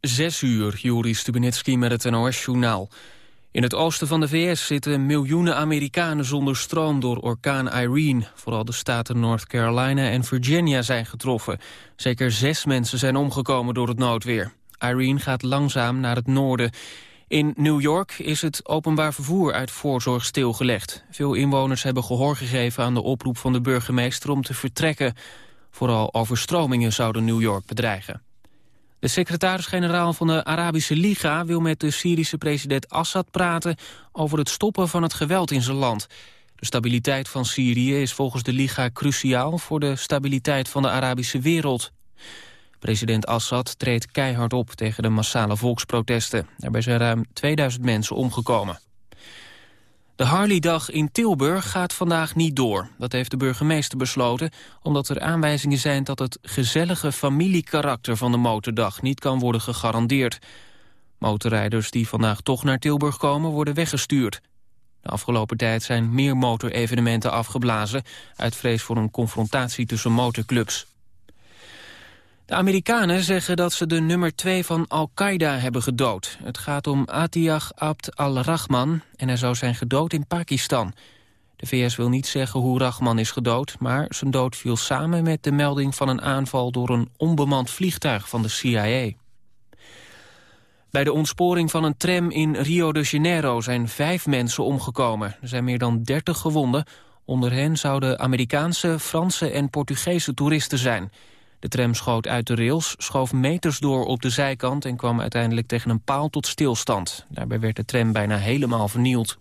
Zes uur, Juri Stubenitski met het NOS-journaal. In het oosten van de VS zitten miljoenen Amerikanen zonder stroom door orkaan Irene. Vooral de staten North Carolina en Virginia zijn getroffen. Zeker zes mensen zijn omgekomen door het noodweer. Irene gaat langzaam naar het noorden. In New York is het openbaar vervoer uit voorzorg stilgelegd. Veel inwoners hebben gehoor gegeven aan de oproep van de burgemeester om te vertrekken. Vooral overstromingen zouden New York bedreigen. De secretaris-generaal van de Arabische Liga wil met de Syrische president Assad praten over het stoppen van het geweld in zijn land. De stabiliteit van Syrië is volgens de Liga cruciaal voor de stabiliteit van de Arabische wereld. President Assad treedt keihard op tegen de massale volksprotesten. Daarbij zijn ruim 2000 mensen omgekomen. De Harley-dag in Tilburg gaat vandaag niet door. Dat heeft de burgemeester besloten, omdat er aanwijzingen zijn... dat het gezellige familiekarakter van de motordag niet kan worden gegarandeerd. Motorrijders die vandaag toch naar Tilburg komen, worden weggestuurd. De afgelopen tijd zijn meer motorevenementen afgeblazen... uit vrees voor een confrontatie tussen motorclubs. De Amerikanen zeggen dat ze de nummer 2 van Al-Qaeda hebben gedood. Het gaat om Atiyah Abd al-Rahman en hij zou zijn gedood in Pakistan. De VS wil niet zeggen hoe Rahman is gedood... maar zijn dood viel samen met de melding van een aanval... door een onbemand vliegtuig van de CIA. Bij de ontsporing van een tram in Rio de Janeiro zijn vijf mensen omgekomen. Er zijn meer dan dertig gewonden. Onder hen zouden Amerikaanse, Franse en Portugese toeristen zijn... De tram schoot uit de rails, schoof meters door op de zijkant... en kwam uiteindelijk tegen een paal tot stilstand. Daarbij werd de tram bijna helemaal vernield.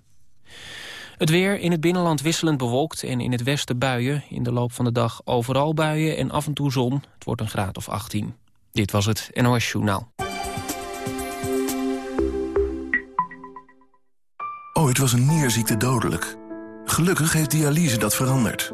Het weer in het binnenland wisselend bewolkt en in het westen buien. In de loop van de dag overal buien en af en toe zon. Het wordt een graad of 18. Dit was het NOS Journaal. Ooit was een nierziekte dodelijk. Gelukkig heeft dialyse dat veranderd.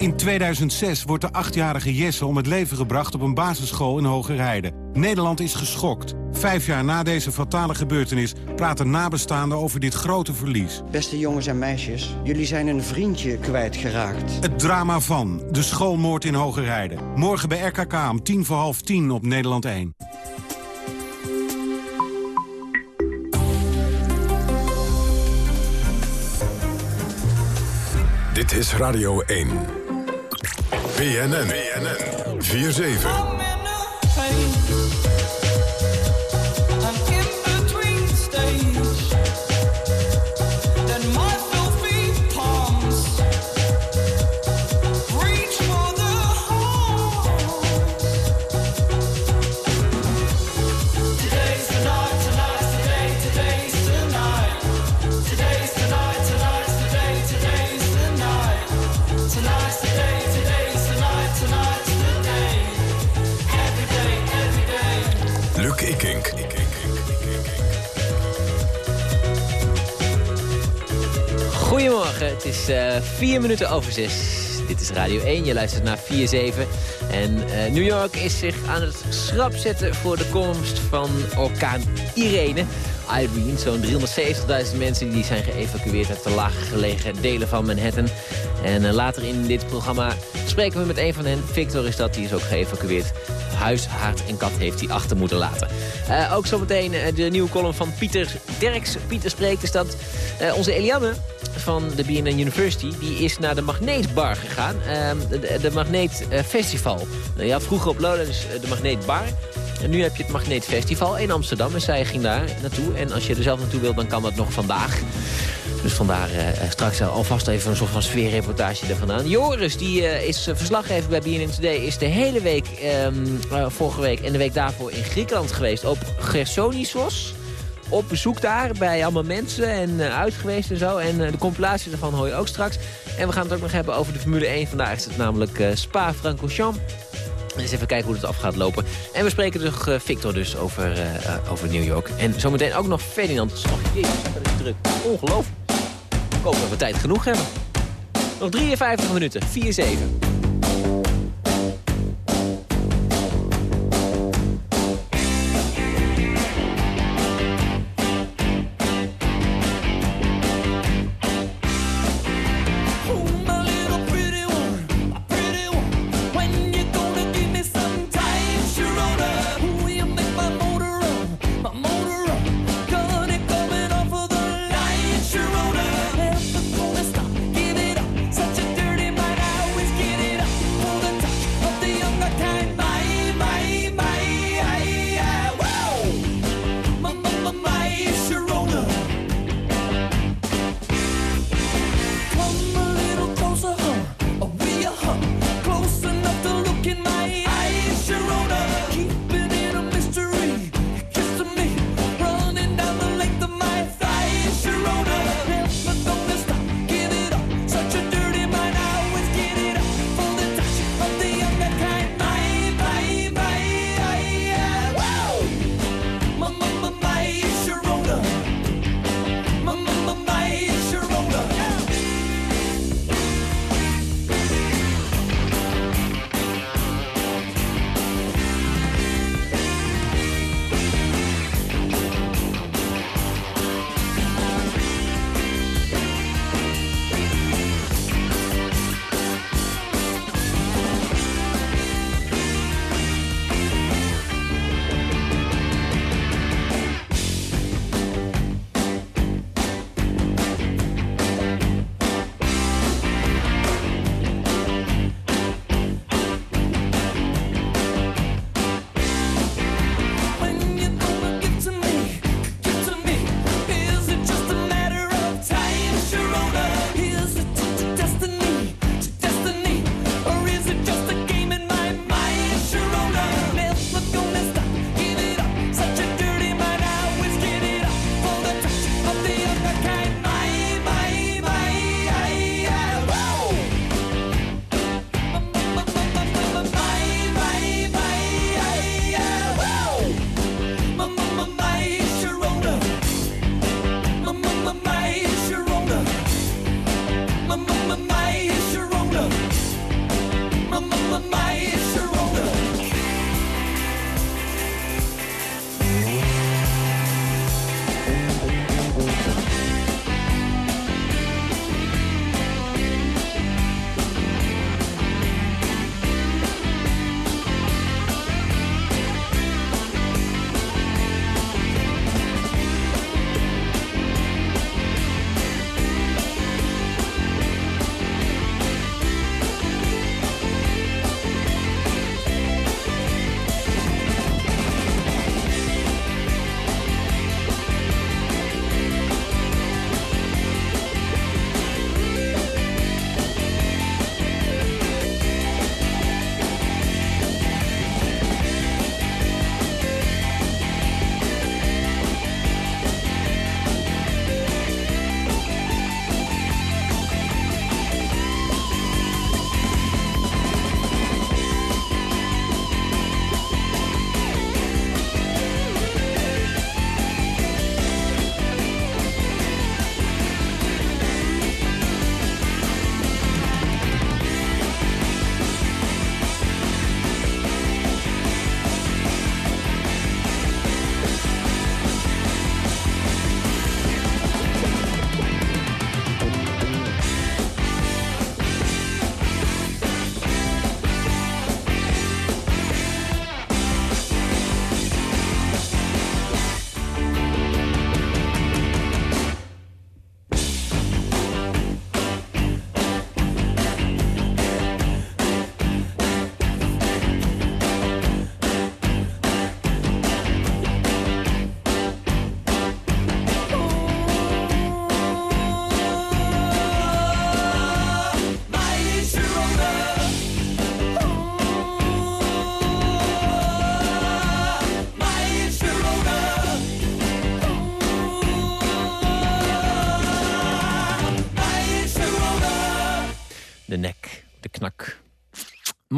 In 2006 wordt de achtjarige Jesse om het leven gebracht op een basisschool in Hogerheide. Nederland is geschokt. Vijf jaar na deze fatale gebeurtenis praten nabestaanden over dit grote verlies. Beste jongens en meisjes, jullie zijn een vriendje kwijtgeraakt. Het drama van de schoolmoord in Hogerheide. Morgen bij RKK om tien voor half tien op Nederland 1. Dit is Radio 1. BNN. BNN. 4-7. Goedemorgen, het is uh, vier minuten over zes. Dit is Radio 1, je luistert naar 4-7. En uh, New York is zich aan het schrap zetten voor de komst van orkaan Irene. Irene, zo'n 370.000 mensen die zijn geëvacueerd uit de lager gelegen delen van Manhattan. En uh, later in dit programma spreken we met een van hen. Victor is dat, die is ook geëvacueerd. Huis, haard en kat heeft hij achter moeten laten. Uh, ook zometeen de nieuwe column van Pieter Derks. Pieter spreekt is dat onze Eliane van de BNN University... die is naar de Magneetbar gegaan. Uh, de, de Festival. Uh, ja, vroeger op Lowlands de Magneetbar. En nu heb je het Magneet Festival in Amsterdam. En zij ging daar naartoe. En als je er zelf naartoe wilt, dan kan dat nog vandaag. Dus vandaar uh, straks alvast even een soort van sfeerreportage er vandaan. Joris, die uh, is verslaggever bij BNN Today, is de hele week, uh, vorige week en de week daarvoor in Griekenland geweest op Gersonisos op bezoek daar bij allemaal mensen en uit geweest en zo. En de compilatie daarvan hoor je ook straks. En we gaan het ook nog hebben over de Formule 1. Vandaag is het namelijk Spa-Francorchamps. Eens even kijken hoe het af gaat lopen. En we spreken uh, Victor dus over, uh, over New York. En zometeen ook nog Ferdinand. Oh, jezus, dat is druk. Ongelooflijk. Ik hoop dat we tijd genoeg hebben. Nog 53 minuten, 4-7.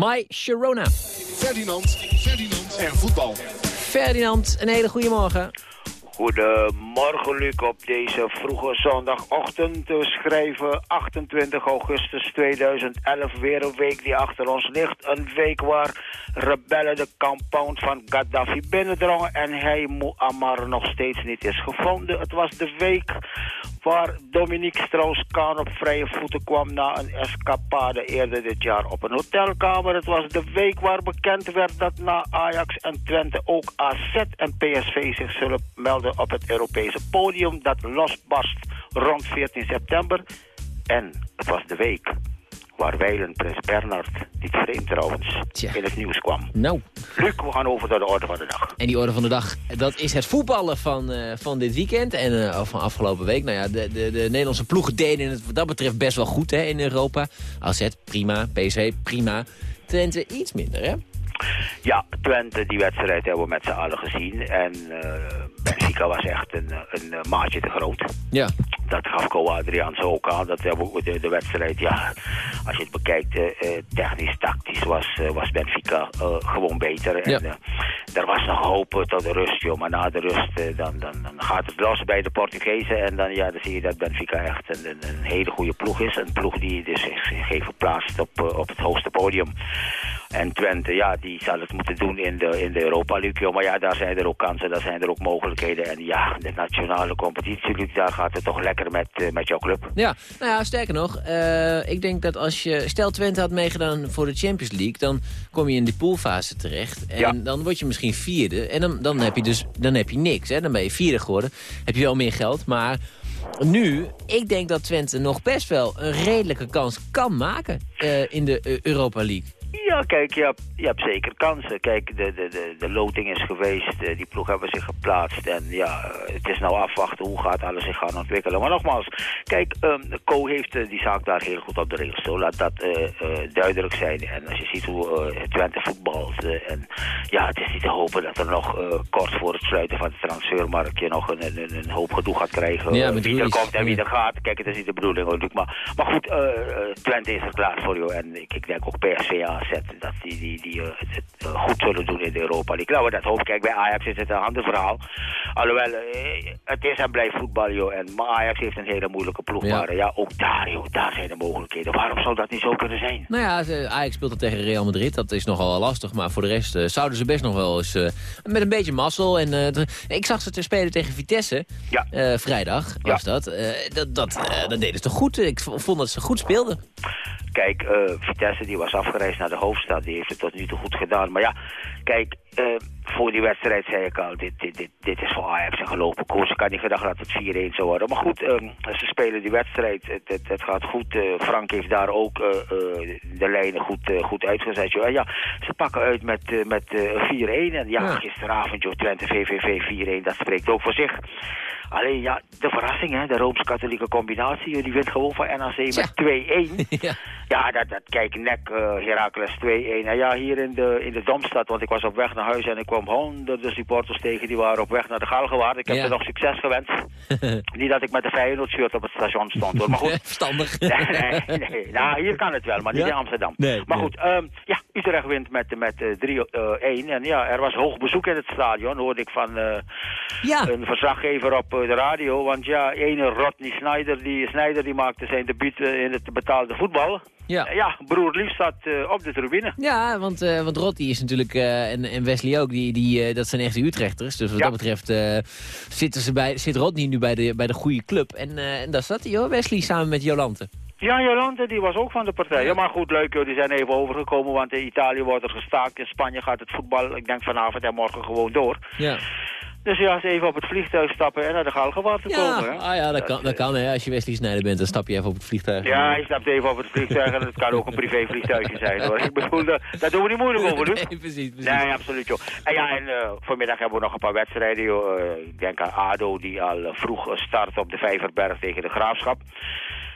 My Sharona. Ferdinand, Ferdinand en voetbal. Ferdinand, een hele goede morgen. Goedemorgen Luc, op deze vroege zondagochtend te schrijven 28 augustus 2011, weer een week die achter ons ligt. Een week waar rebellen de compound van Gaddafi binnendrongen en hij Muammar nog steeds niet is gevonden. Het was de week waar Dominique Strauss-Kahn op vrije voeten kwam na een escapade eerder dit jaar op een hotelkamer. Het was de week waar bekend werd dat na Ajax en Twente ook AZ en PSV zich zullen melden op het Europese podium dat losbarst rond 14 september. En het was de week waar Weilen Prins Bernard, niet vreemd trouwens, in het nieuws kwam. Nou. Luc, we gaan over naar de orde van de dag. En die orde van de dag, dat is het voetballen van, uh, van dit weekend en uh, van afgelopen week. Nou ja, de, de, de Nederlandse ploegen deden het wat dat betreft best wel goed hè, in Europa. AZ, prima. PSV, prima. Twente iets minder, hè? Ja, Twente, die wedstrijd hebben we met z'n allen gezien. En uh, Benfica was echt een, een maatje te groot. Ja. Dat gaf Co Adriaans ook aan. Dat de, de wedstrijd, ja, als je het bekijkt, uh, technisch, tactisch was, uh, was Benfica gewoon beter. Ja. En er was nog hoop tot de rust, joh. Maar na de rust, dan, dan, dan, gaat het los bij de Portugezen. En dan, ja, dan zie je dat Benfica echt een, een, een hele goede ploeg is. Een ploeg die dus zich heeft verplaatst op, op het hoogste podium. En Twente, ja, die zal het moeten doen in de, in de Europa League. Maar ja, daar zijn er ook kansen, daar zijn er ook mogelijkheden. En ja, de nationale competitie, Luc, daar gaat het toch lekker met, uh, met jouw club. Ja, nou ja, sterker nog, uh, ik denk dat als je... Stel Twente had meegedaan voor de Champions League, dan kom je in die poolfase terecht. En ja. dan word je misschien vierde. En dan, dan heb je dus dan heb je niks, hè. Dan ben je vierde geworden. Heb je wel meer geld, maar... Nu, ik denk dat Twente nog best wel een redelijke kans kan maken uh, in de Europa League. Ja, kijk, je hebt, je hebt zeker kansen. Kijk, de, de, de, de loting is geweest, die ploeg hebben zich geplaatst. En ja, het is nou afwachten hoe gaat alles zich gaan ontwikkelen. Maar nogmaals, kijk, um, Co heeft uh, die zaak daar heel goed op de regels. Zo laat dat uh, uh, duidelijk zijn. En als je ziet hoe Twente voetbalt. en ja, het is niet te hopen dat er nog kort voor het sluiten van de transfermarkt... nog een, een, een hoop gedoe gaat krijgen. Ja, wie er komt en wie er gaat. Kijk, het is niet de bedoeling natuurlijk. Maar, maar goed, Twente is er klaar voor jou. En ik, ik denk ook aan zetten. Dat die, die, die uh, het uh, goed zullen doen in de Europa League. Nou, dat hoop Kijk, bij Ajax is het een ander verhaal. Alhoewel, uh, het is en blijft voetbal, joh. En, maar Ajax heeft een hele moeilijke ploeg. Ja. Maar ja, ook daar, joh, daar zijn de mogelijkheden. Waarom zou dat niet zo kunnen zijn? Nou ja, Ajax speelt dat tegen Real Madrid. Dat is nogal lastig. Maar voor de rest zouden ze best nog wel eens met een beetje mazzel. En ik zag ze te spelen tegen Vitesse. Ja. vrijdag was ja. dat. dat, dat, dat deden ze toch goed. Ik vond dat ze goed speelden. Kijk, Vitesse die was afgereisd naar de hoofdstad. Die heeft het tot nu toe goed gedaan. Maar ja, kijk, uh, voor die wedstrijd zei ik al, dit, dit, dit, dit is voor Ajax een gelopen koers. Ik had niet gedacht dat het 4-1 zou worden. Maar goed, uh, ze spelen die wedstrijd. Het, het, het gaat goed. Frank heeft daar ook de lijnen goed, goed uitgezet. En ja, ze pakken uit met, met 4-1. En ja, ja, gisteravond, joh, Twente VVV 4-1. Dat spreekt ook voor zich. Alleen ja, de verrassing, hè, de Rooms-Katholieke combinatie, die wint gewoon van NAC met 2-1. ja. ja, dat, dat kijk, nek uh, Heracles 2-1. En ja, hier in de, in de Domstad, want ik was op weg naar huis en ik kwam honderden supporters tegen, die waren op weg naar de Galgenwaard. Ik heb Ja. er nog succes gewenst. Niet dat ik met de Feyenoord shirt op het station stond, hoor. Maar goed. Verstandig. nee, nee, nee. Nou, hier kan het wel, maar niet Ja? in Amsterdam. Nee, maar goed, ehm, ja, Utrecht wint met, met eh, 3-1. en ja, er was hoog bezoek in het stadion, hoorde ik van eh, Ja. een verslaggever op eh, de radio. Want ja, ene Rodney Snyder, die, Snyder, die maakte zijn debuut eh, in het betaalde voetbal. Ja. Eh, ja, broer Lief zat eh, op de tribune. Ja, want, eh want Rotti is natuurlijk, eh, en, en Wesley ook, die, die, eh, dat zijn echte Utrechters. Dus wat Ja. dat betreft eh, zitten ze bij, zit Rodney nu bij de, bij de goede club. En, eh, en daar zat hij hoor, Wesley, samen met Jolante. Ja, Jolante, die was ook van de partij. Ja, maar goed, leuk, joh, die zijn even overgekomen, want in Italië wordt er gestaakt. In Spanje gaat het voetbal, ik denk vanavond en morgen gewoon door. Ja, Dus ja, ze even op het vliegtuig stappen en naar de Galgenwaard te ja. komen. Hè? Ah, ja dat, kan, dat kan hè. Als je Wesley Snijder bent, dan stap je even op het vliegtuig. Ja, je stapt even op het vliegtuig en het kan ook een privévliegtuigje zijn hoor. Ik bedoel, daar doen we niet moeilijk over. Nee, precies, precies. Nee, absoluut joh. En ja, en uh, vanmiddag hebben we nog een paar wedstrijden joh. Uh, ik denk aan ADO die al uh, vroeg start op de Vijverberg tegen de Graafschap.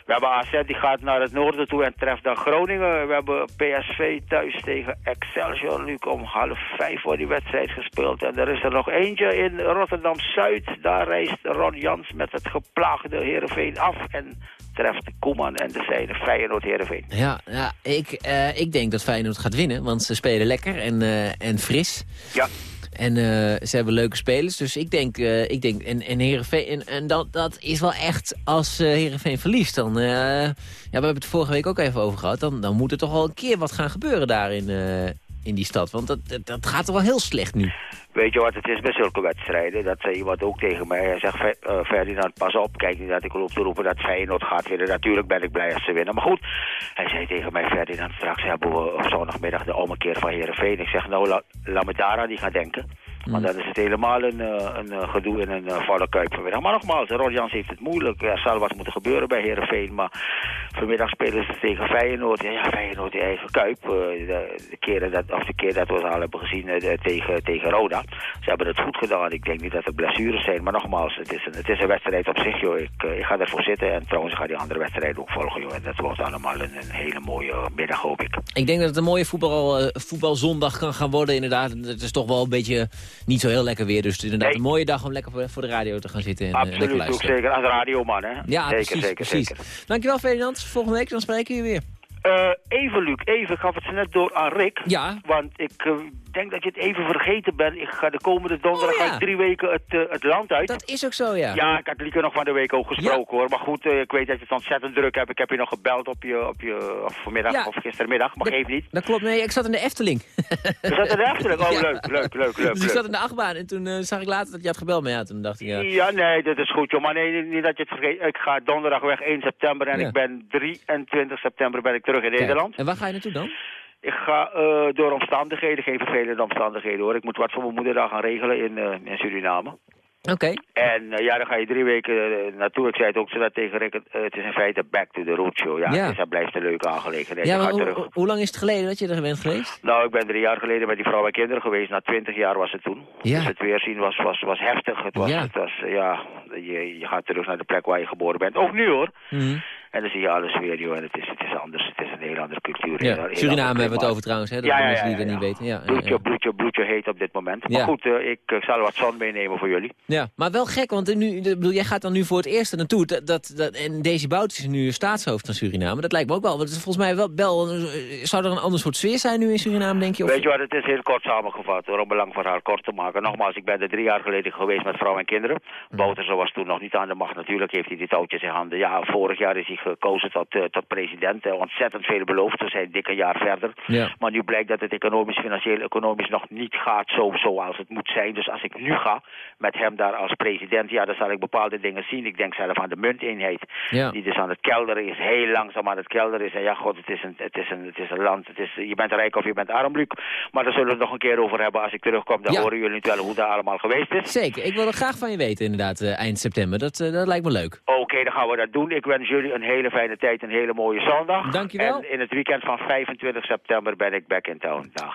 We hebben AZ die gaat naar het noorden toe en treft dan Groningen. We hebben PSV thuis tegen Excelsior. Luc om half vijf wordt die wedstrijd gespeeld. En er is er nog eentje in Rotterdam-Zuid. Daar reist Ron Jans met het geplaagde Heerenveen af. En betreft Koeman en de zijde Feyenoord Heerenveen. Ja, ja ik, eh, ik denk dat Feyenoord gaat winnen, want ze spelen lekker en, eh, en fris. Ja. En eh, ze hebben leuke spelers, dus ik denk, eh, ik denk en, en Heerenveen, en, dat, dat is wel echt, als uh, Heerenveen verliest, dan, ja, we hebben het vorige week ook even over gehad, dan, dan moet er toch wel een keer wat gaan gebeuren daar in, in die stad, want dat, dat, toch wel heel slecht nu. Weet je wat het is met zulke wedstrijden? Dat zei iemand ook tegen mij. Hij zegt, uh, Ferdinand, pas op. Kijk niet dat ik loop te roepen dat Feyenoord gaat winnen. Natuurlijk ben ik blij als ze winnen. Maar goed, hij zei tegen mij, Ferdinand, straks hebben we op zondagmiddag de ommekeer van Heerenveen. Ik zeg, nou, laat la me daar aan die gaan denken. Want dan is het helemaal een, een gedoe in een volle kuip vanmiddag. Maar nogmaals, Rod Jans heeft het moeilijk. Er zal wat moeten gebeuren bij Heerenveen. Maar vanmiddag spelen ze tegen Feyenoord. Ja, ja Feyenoord die eigen kuip. De, de, keren dat, of de keer dat we het al hebben gezien tegen, tegen Roda. Ze hebben het goed gedaan. Ik denk niet dat er blessures zijn. Maar nogmaals, het is een, het is een wedstrijd op zich. Joh. Ik, ik ga ervoor zitten. En trouwens, ik ga die andere wedstrijd ook volgen. Joh. En dat wordt allemaal een, een hele mooie middag, hoop ik. Ik denk dat het een mooie voetbal, voetbalzondag kan gaan worden. Inderdaad, het is toch wel een beetje niet zo heel lekker weer. Dus het is inderdaad nee. een mooie dag om lekker voor, de radio te gaan zitten. En, Absoluut, en ook zeker. Als radioman, hè? Ja, zeker, precies, zeker, precies. zeker. Dankjewel, Ferdinand. Volgende week dan spreken we je weer. Uh, even, Luc, even gaf het ze net door aan Rick. Ja. Want ik uh, denk dat je het even vergeten bent. Ik ga de komende donderdag Oh, ja. ga ik drie weken het, uh, het land uit. Dat is ook zo, ja. Ja, ik had Lieke nog van de week ook gesproken hoor. Maar goed, ik weet dat je het ontzettend druk hebt. Ik heb je nog gebeld op je, op je of vanmiddag Ja. of gistermiddag, maar geef niet. Dat klopt, nee, ik zat in de Efteling. Je zat in de Efteling? Oh, leuk, leuk, leuk, leuk. Dus ik zat in de achtbaan en toen eh, zag ik later dat je had gebeld. Maar ja, toen dacht ik, ja, Ja, nee, dat is goed, joh. Maar nee, niet dat je het vergeet. Ik ga donderdag weg 1 september en ik ben 23 september ben ik terug in kijk. Nederland. En waar ga je naartoe dan? Ik ga eh, door omstandigheden, geen vervelende omstandigheden hoor. Ik moet wat voor mijn moeder daar gaan regelen in, eh, in Suriname. Oké. En eh, ja, dan ga je drie weken naartoe. Ik zei het ook zo dat tegen Rick, het is in feite back to the roots show. Ja, Ja. Dus dat blijft een leuke aangelegenheid. Ja, maar hoe, terug. hoe- hoe lang is het geleden dat je er bent geweest? Nou, ik ben drie jaar geleden met die vrouw en kinderen geweest. Na twintig jaar was het toen. Ja. Dus het weerzien was, was, was heftig. Het was, Ja. het was ja, je, je gaat terug naar de plek waar je geboren bent. Ook nu hoor. Mhm. En dan zie je alles weer, joh. En het is, het is anders. Het is een heel andere cultuur. Ja. heel Suriname hebben we het over trouwens, hè? Dat Ja, ja, mensen die dat niet weten. Ja, Bloedje, bloedje, bloedje heet op dit moment. Maar goed, eh, ik eh, zal wat zon meenemen voor jullie. Ja, maar wel gek, want nu, bedoel, jij gaat dan nu voor het eerst er naartoe. Dat, dat, dat, en Daisy Bout is nu staatshoofd van Suriname. Dat lijkt me ook wel. Want het is volgens mij wel, wel... eh, Zou er een ander soort sfeer zijn nu in Suriname, denk je? Of... Weet je wat, het is heel kort samengevat hoor, om belang van haar kort te maken. Nogmaals, ik ben er drie jaar geleden geweest met vrouw en kinderen. Bouterse was toen nog niet aan de macht. Natuurlijk heeft hij die touwtjes in handen. Ja, vorig jaar is hij gekozen tot, eh, tot president. Eh, ontzettend veel beloofd. We zijn dik een jaar verder. Ja. Maar nu blijkt dat het economisch, financieel, economisch nog niet gaat zo, zoals het moet zijn. Dus als ik nu ga met hem daar als president, ja, dan zal ik bepaalde dingen zien. Ik denk zelf aan de munteenheid. Ja. Die dus aan het kelderen is, heel langzaam aan het kelderen is. En ja, god, het is een, het is een, het is een land. Het is, je bent rijk of je bent arm, Luc. Maar daar zullen we het nog een keer over hebben. Als ik terugkom, dan Ja. horen jullie natuurlijk hoe dat allemaal geweest is. Zeker, ik wil het graag van je weten inderdaad, eh, eind september. Dat, dat lijkt me leuk. Oké, dan gaan we dat doen. Ik wens jullie een hele fijne tijd, een hele mooie zondag. Dankjewel. En in het weekend van 25 september ben ik back in town. Dag.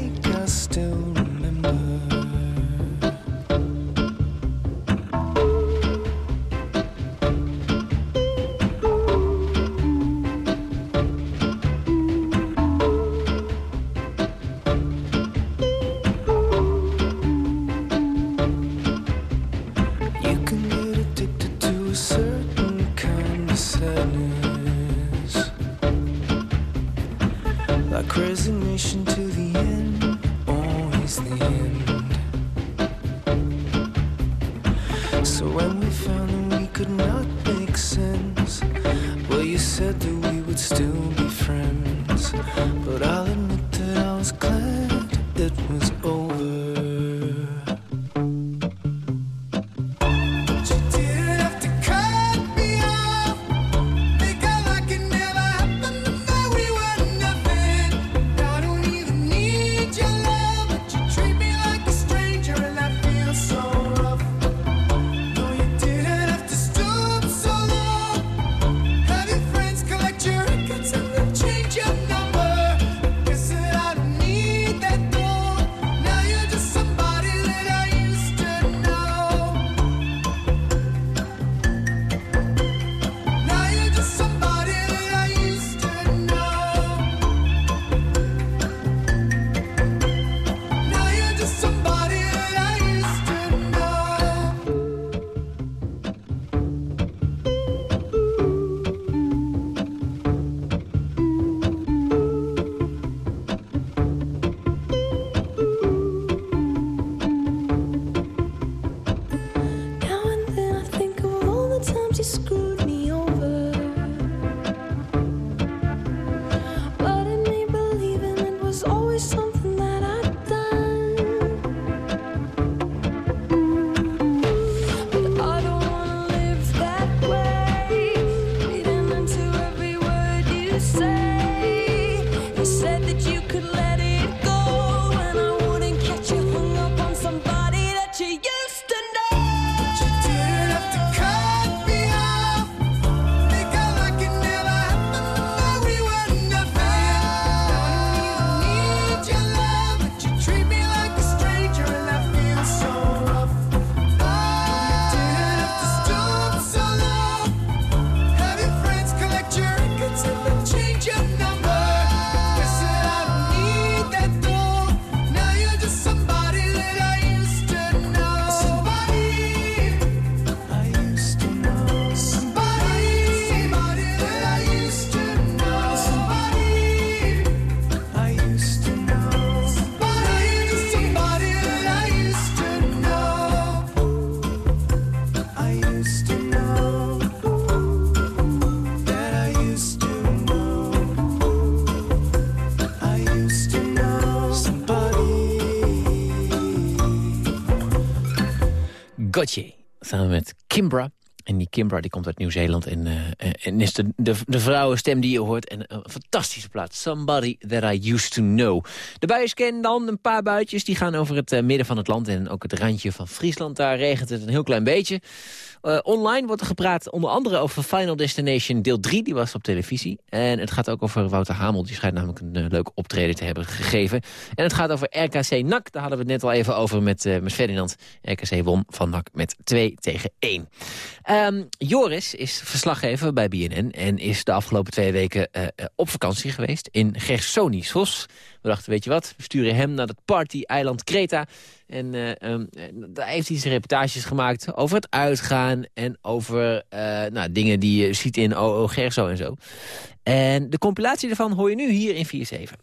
Kimbra. En die Kimbra die komt uit Nieuw-Zeeland en, uh, en is de, de, de vrouwenstem die je hoort. En een fantastische plaats. Somebody That I Used To Know. De buienscan dan, een paar buitjes. Die gaan over het uh, midden van het land en ook het randje van Friesland. Daar regent het een heel klein beetje. Uh, online wordt er gepraat onder andere over Final Destination deel 3. Die was op televisie. En het gaat ook over Wouter Hamel. Die schijnt namelijk een uh, leuk optreden te hebben gegeven. En het gaat over RKC NAC. Daar hadden we het net al even over met, uh, Ferdinand. RKC won van NAC met 2 tegen 1. Um, Joris is verslaggever bij BNN. En is de afgelopen twee weken op geweest in Gersonisos. We dachten, weet je wat, we sturen hem naar het party-eiland Kreta. En uh, um, daar heeft hij zijn reportages gemaakt over het uitgaan... en over uh, nou, dingen die je ziet in OO Gerso en zo. En de compilatie daarvan hoor je nu hier in 4-7.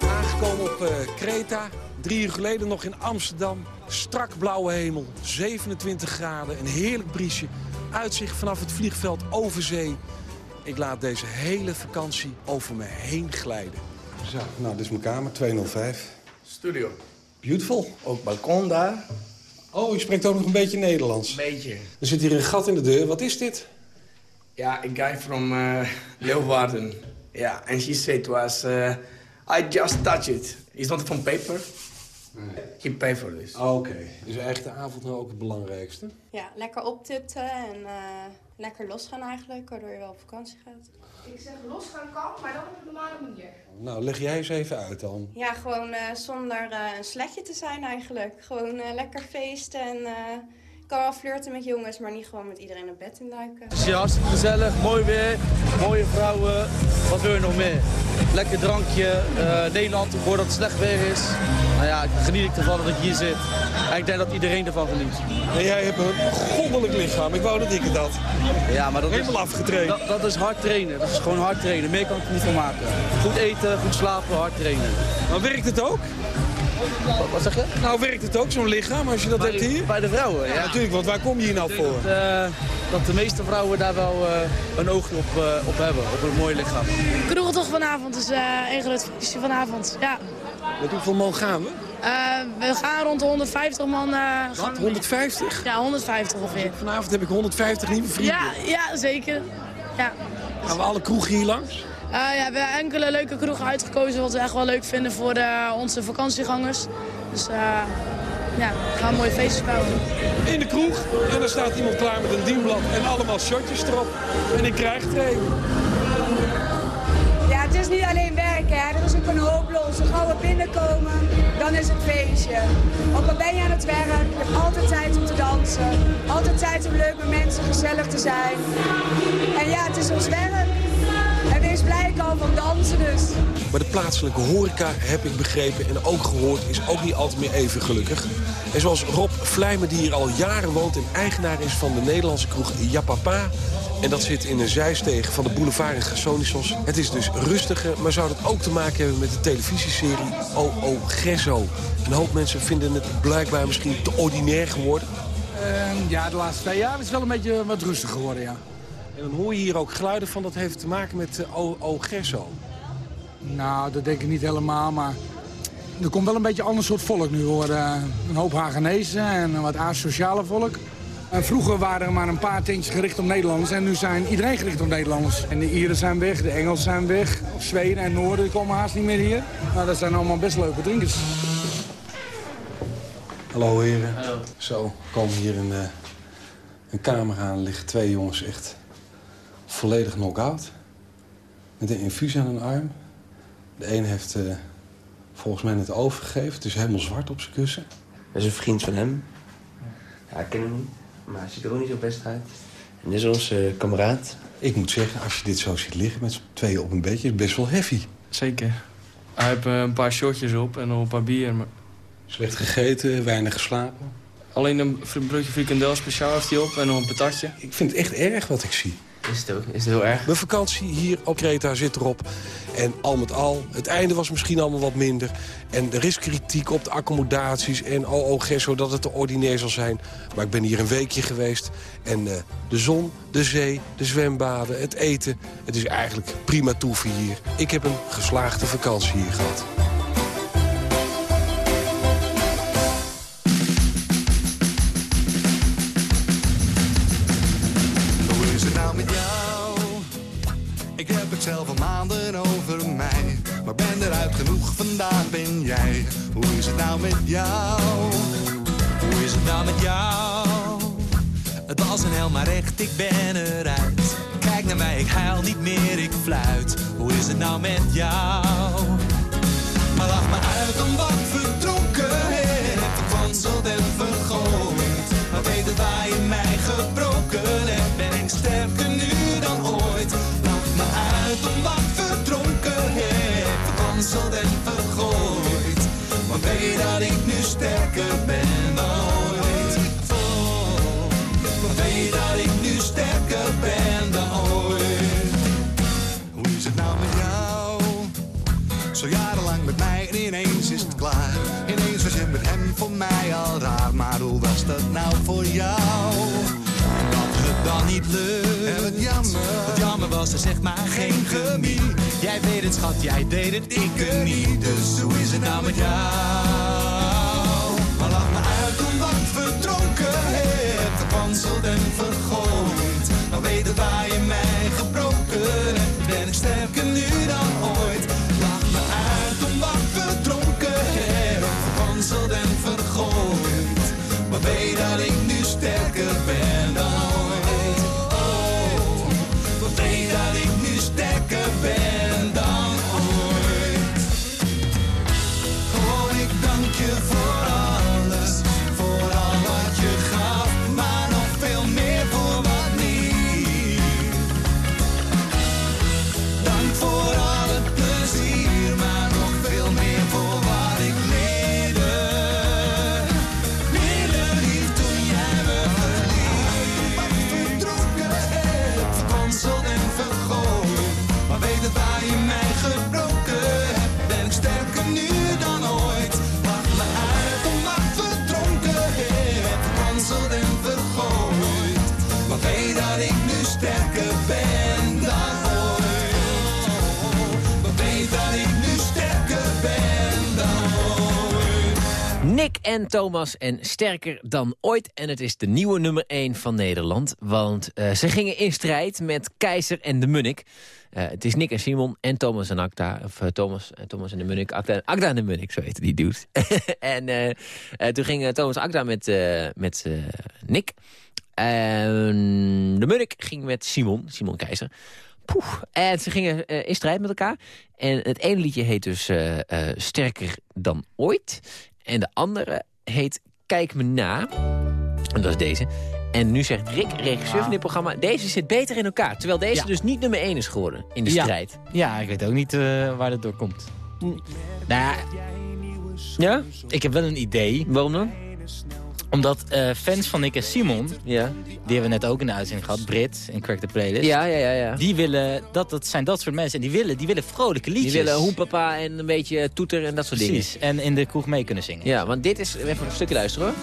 Aangekomen op Kreta, drie uur geleden nog in Amsterdam. Strak blauwe hemel, 27 graden, een heerlijk briesje. Uitzicht vanaf het vliegveld over zee. Ik laat deze hele vakantie over me heen glijden. Zo, nou, dit is mijn kamer, 205. Studio. Beautiful. Ook balkon daar. Oh, je spreekt ook nog een beetje Nederlands. Een beetje. Er zit hier een gat in de deur. Wat is dit? Ja, a guy from uh, Leeuwarden. Ja, yeah, and she said to us, uh, I just touch it. It's not from paper. Nee. For this. Oh, Oké, okay. dus eigenlijk de avond nou ook het belangrijkste? Ja, lekker optutten en uh, lekker losgaan eigenlijk, waardoor je wel op vakantie gaat. Ik zeg losgaan kan, maar dan op een normale manier. Nou, leg jij eens even uit dan. Ja, gewoon uh, zonder uh, een sletje te zijn eigenlijk. Gewoon lekker feesten en kan wel flirten met jongens, maar niet gewoon met iedereen op bed induiken. Het is hartstikke gezellig, mooi weer, mooie vrouwen. Wat wil je nog meer? Lekker drankje. Uh, Nederland, ik hoor dat het slecht weer is. Nou ja, geniet ik ervan dat ik hier zit. En ik denk dat iedereen ervan geniet. En jij hebt een goddelijk lichaam. Ik wou dat ik het had. Ja, maar dat Helemaal is, afgetraind. Dat, dat, is hard trainen. Dat is gewoon hard trainen. Meer kan ik er niet van maken. Goed eten, goed slapen, hard trainen. Maar werkt het ook? Wat, wat zeg je? Nou, werkt het ook, zo'n lichaam, als je dat bij, hebt hier? Bij de vrouwen, ja. ja. natuurlijk, want waar kom je hier nou voor? Dat, uh, dat, de meeste vrouwen daar wel uh, een oog op, uh, op hebben, op een mooi lichaam. Kroegel toch vanavond, dus één groot feestje vanavond, ja. Met hoeveel man gaan we? we gaan rond de 150 man. Wat, 150? Ja, 150 ongeveer. Vanavond heb ik 150 nieuwe vrienden. Ja, ja zeker. Ja. Gaan we alle kroegen hier langs? Uh, ja, we hebben enkele leuke kroegen uitgekozen wat we echt wel leuk vinden voor de, onze vakantiegangers. Dus uh, ja, we gaan mooie feestjes bouwen. In de kroeg en dan staat iemand klaar met een dienblad en allemaal shotjes erop. En ik krijg er een. Ja, het is niet alleen werken, hè. er is ook een hoop los. Dan gaan we binnenkomen, dan is het feestje. Ook al ben je aan het werk, je hebt altijd tijd om te dansen. Altijd tijd om leuk met mensen gezellig te zijn. En ja, het is ons werk. Al van dansen dus. Maar de plaatselijke horeca, heb ik begrepen en ook gehoord, is ook niet altijd meer even gelukkig. En zoals Rob Vlijmen, die hier al jaren woont en eigenaar is van de Nederlandse kroeg Japapa. En dat zit in een zijstegen van de boulevard in Gersonisos. Het is dus rustiger, maar zou dat ook te maken hebben met de televisieserie O.O. Gesso. Een hoop mensen vinden het blijkbaar misschien te ordinair geworden. Uh, ja, de laatste twee jaar is het wel een beetje wat rustiger geworden, ja. En dan hoor je hier ook geluiden van dat heeft te maken met uh. Gesso. Nou, dat denk ik niet helemaal, maar er komt wel een beetje een ander soort volk nu hoor. Uh, een hoop Hagenezen en een wat asociale volk. En vroeger waren er maar een paar tentjes gericht op Nederlanders en nu zijn iedereen gericht op Nederlanders. En de Ieren zijn weg, de Engelsen zijn weg, Zweden en Noorden komen haast niet meer hier. Nou, dat zijn allemaal best leuke drinkers. Hallo heren. Hallo. Zo, komen hier in een kamer aan, liggen twee jongens echt volledig knock-out. Met een infuus aan hun arm. De een heeft uh, volgens mij het overgegeven. Het is helemaal zwart op zijn kussen. Dat is een vriend van hem. Ja, ik ken hem niet. Maar hij ziet er ook niet zo best uit. En dit is onze uh, kameraad. Ik moet zeggen, als je dit zo ziet liggen met z'n tweeën op een bedje... is het best wel heavy. Zeker. Hij heeft uh, een paar shotjes op en nog een paar bier. Maar... Slecht gegeten, weinig geslapen. Alleen een broodje frikandel speciaal heeft hij op en nog een patatje. Ik vind het echt erg wat ik zie. Is het ook? Is het heel erg? Mijn vakantie hier op Kreta zit erop. En al met al, het einde was misschien allemaal wat minder. En er is kritiek op de accommodaties. En oh, oh Gesso, dat het te ordinair zal zijn. Maar ik ben hier een weekje geweest. En eh, de zon, de zee, de zwembaden, het eten. Het is eigenlijk prima toeven hier. Ik heb een geslaagde vakantie hier gehad. Vandaag ben jij. Hoe is het nou met jou? Hoe is het nou met jou? Het was een hel, maar echt, ik ben eruit. Kijk naar mij, ik huil niet meer, ik fluit. Hoe is het nou met jou? Maar lach me uit om wat verdronken hebt. Verkwanseld en vergooid. Maar weet het waar je mij gebroken hebt. Ben ik sterker nu dan ooit. Lach me uit om wat verdronken hebt. Verkwanseld en weet dat ik nu sterker ben dan ooit. Oh, weet dat ik nu sterker ben dan ooit. Hoe is het nou met jou? Zo jarenlang met mij en ineens is het klaar. Ineens was je met hem voor mij al raar. Maar hoe was dat nou voor jou? Dan niet lukt. En wat jammer. Wat jammer was, er zeg maar geen chemie. Jij weet het, schat, jij deed het, ik het niet. Dus hoe is het nou met jou? Maar lach me uit om wat verdronken hebt. Verkwanseld en vergooid. Maar weet het waar je mij gebroken hebt. Ben ik sterker nu dan ooit. Lach me uit om wat verdronken hebt. Verkwanseld en vergooid. Maar weet dat ik nu sterker ben Nick en Thomas en sterker dan ooit. En het is de nieuwe nummer 1 van Nederland. Want eh, ze gingen in strijd met Keizer en de Munnik. Eh, het is Nick en Simon en Thomas en Acta. Of eh, Thomas, eh, Thomas en de Munnik. Acta, Acta en de Munnik, zo heette die dudes. en toen ging eh, Thomas Acta met, met Nick. En de Munnik ging met Simon, Simon Keizer. Poeh. En ze gingen in strijd met elkaar. En het ene liedje heet dus Sterker dan ooit. En de andere heet Kijk me na. En dat is deze. En nu zegt Rick, regisseur van dit programma... deze zit beter in elkaar. Terwijl deze Ja. dus niet nummer 1 is geworden in de Ja. strijd. Ja, ik weet ook niet eh, waar dat door komt. Nou ja, ja, ik heb wel een idee. Waarom dan? Omdat eh, fans van Nick en Simon, ja. die hebben we net ook in de uitzending gehad, Brit in Crack the Playlist. Ja, ja, ja, ja. Die willen, dat, dat zijn dat soort mensen en die willen, die willen vrolijke liedjes. Die willen hoenpapa en een beetje toeter en dat soort Precies, en in de kroeg mee kunnen zingen. dingen. Ja, want dit is... Even een stukje luisteren hoor.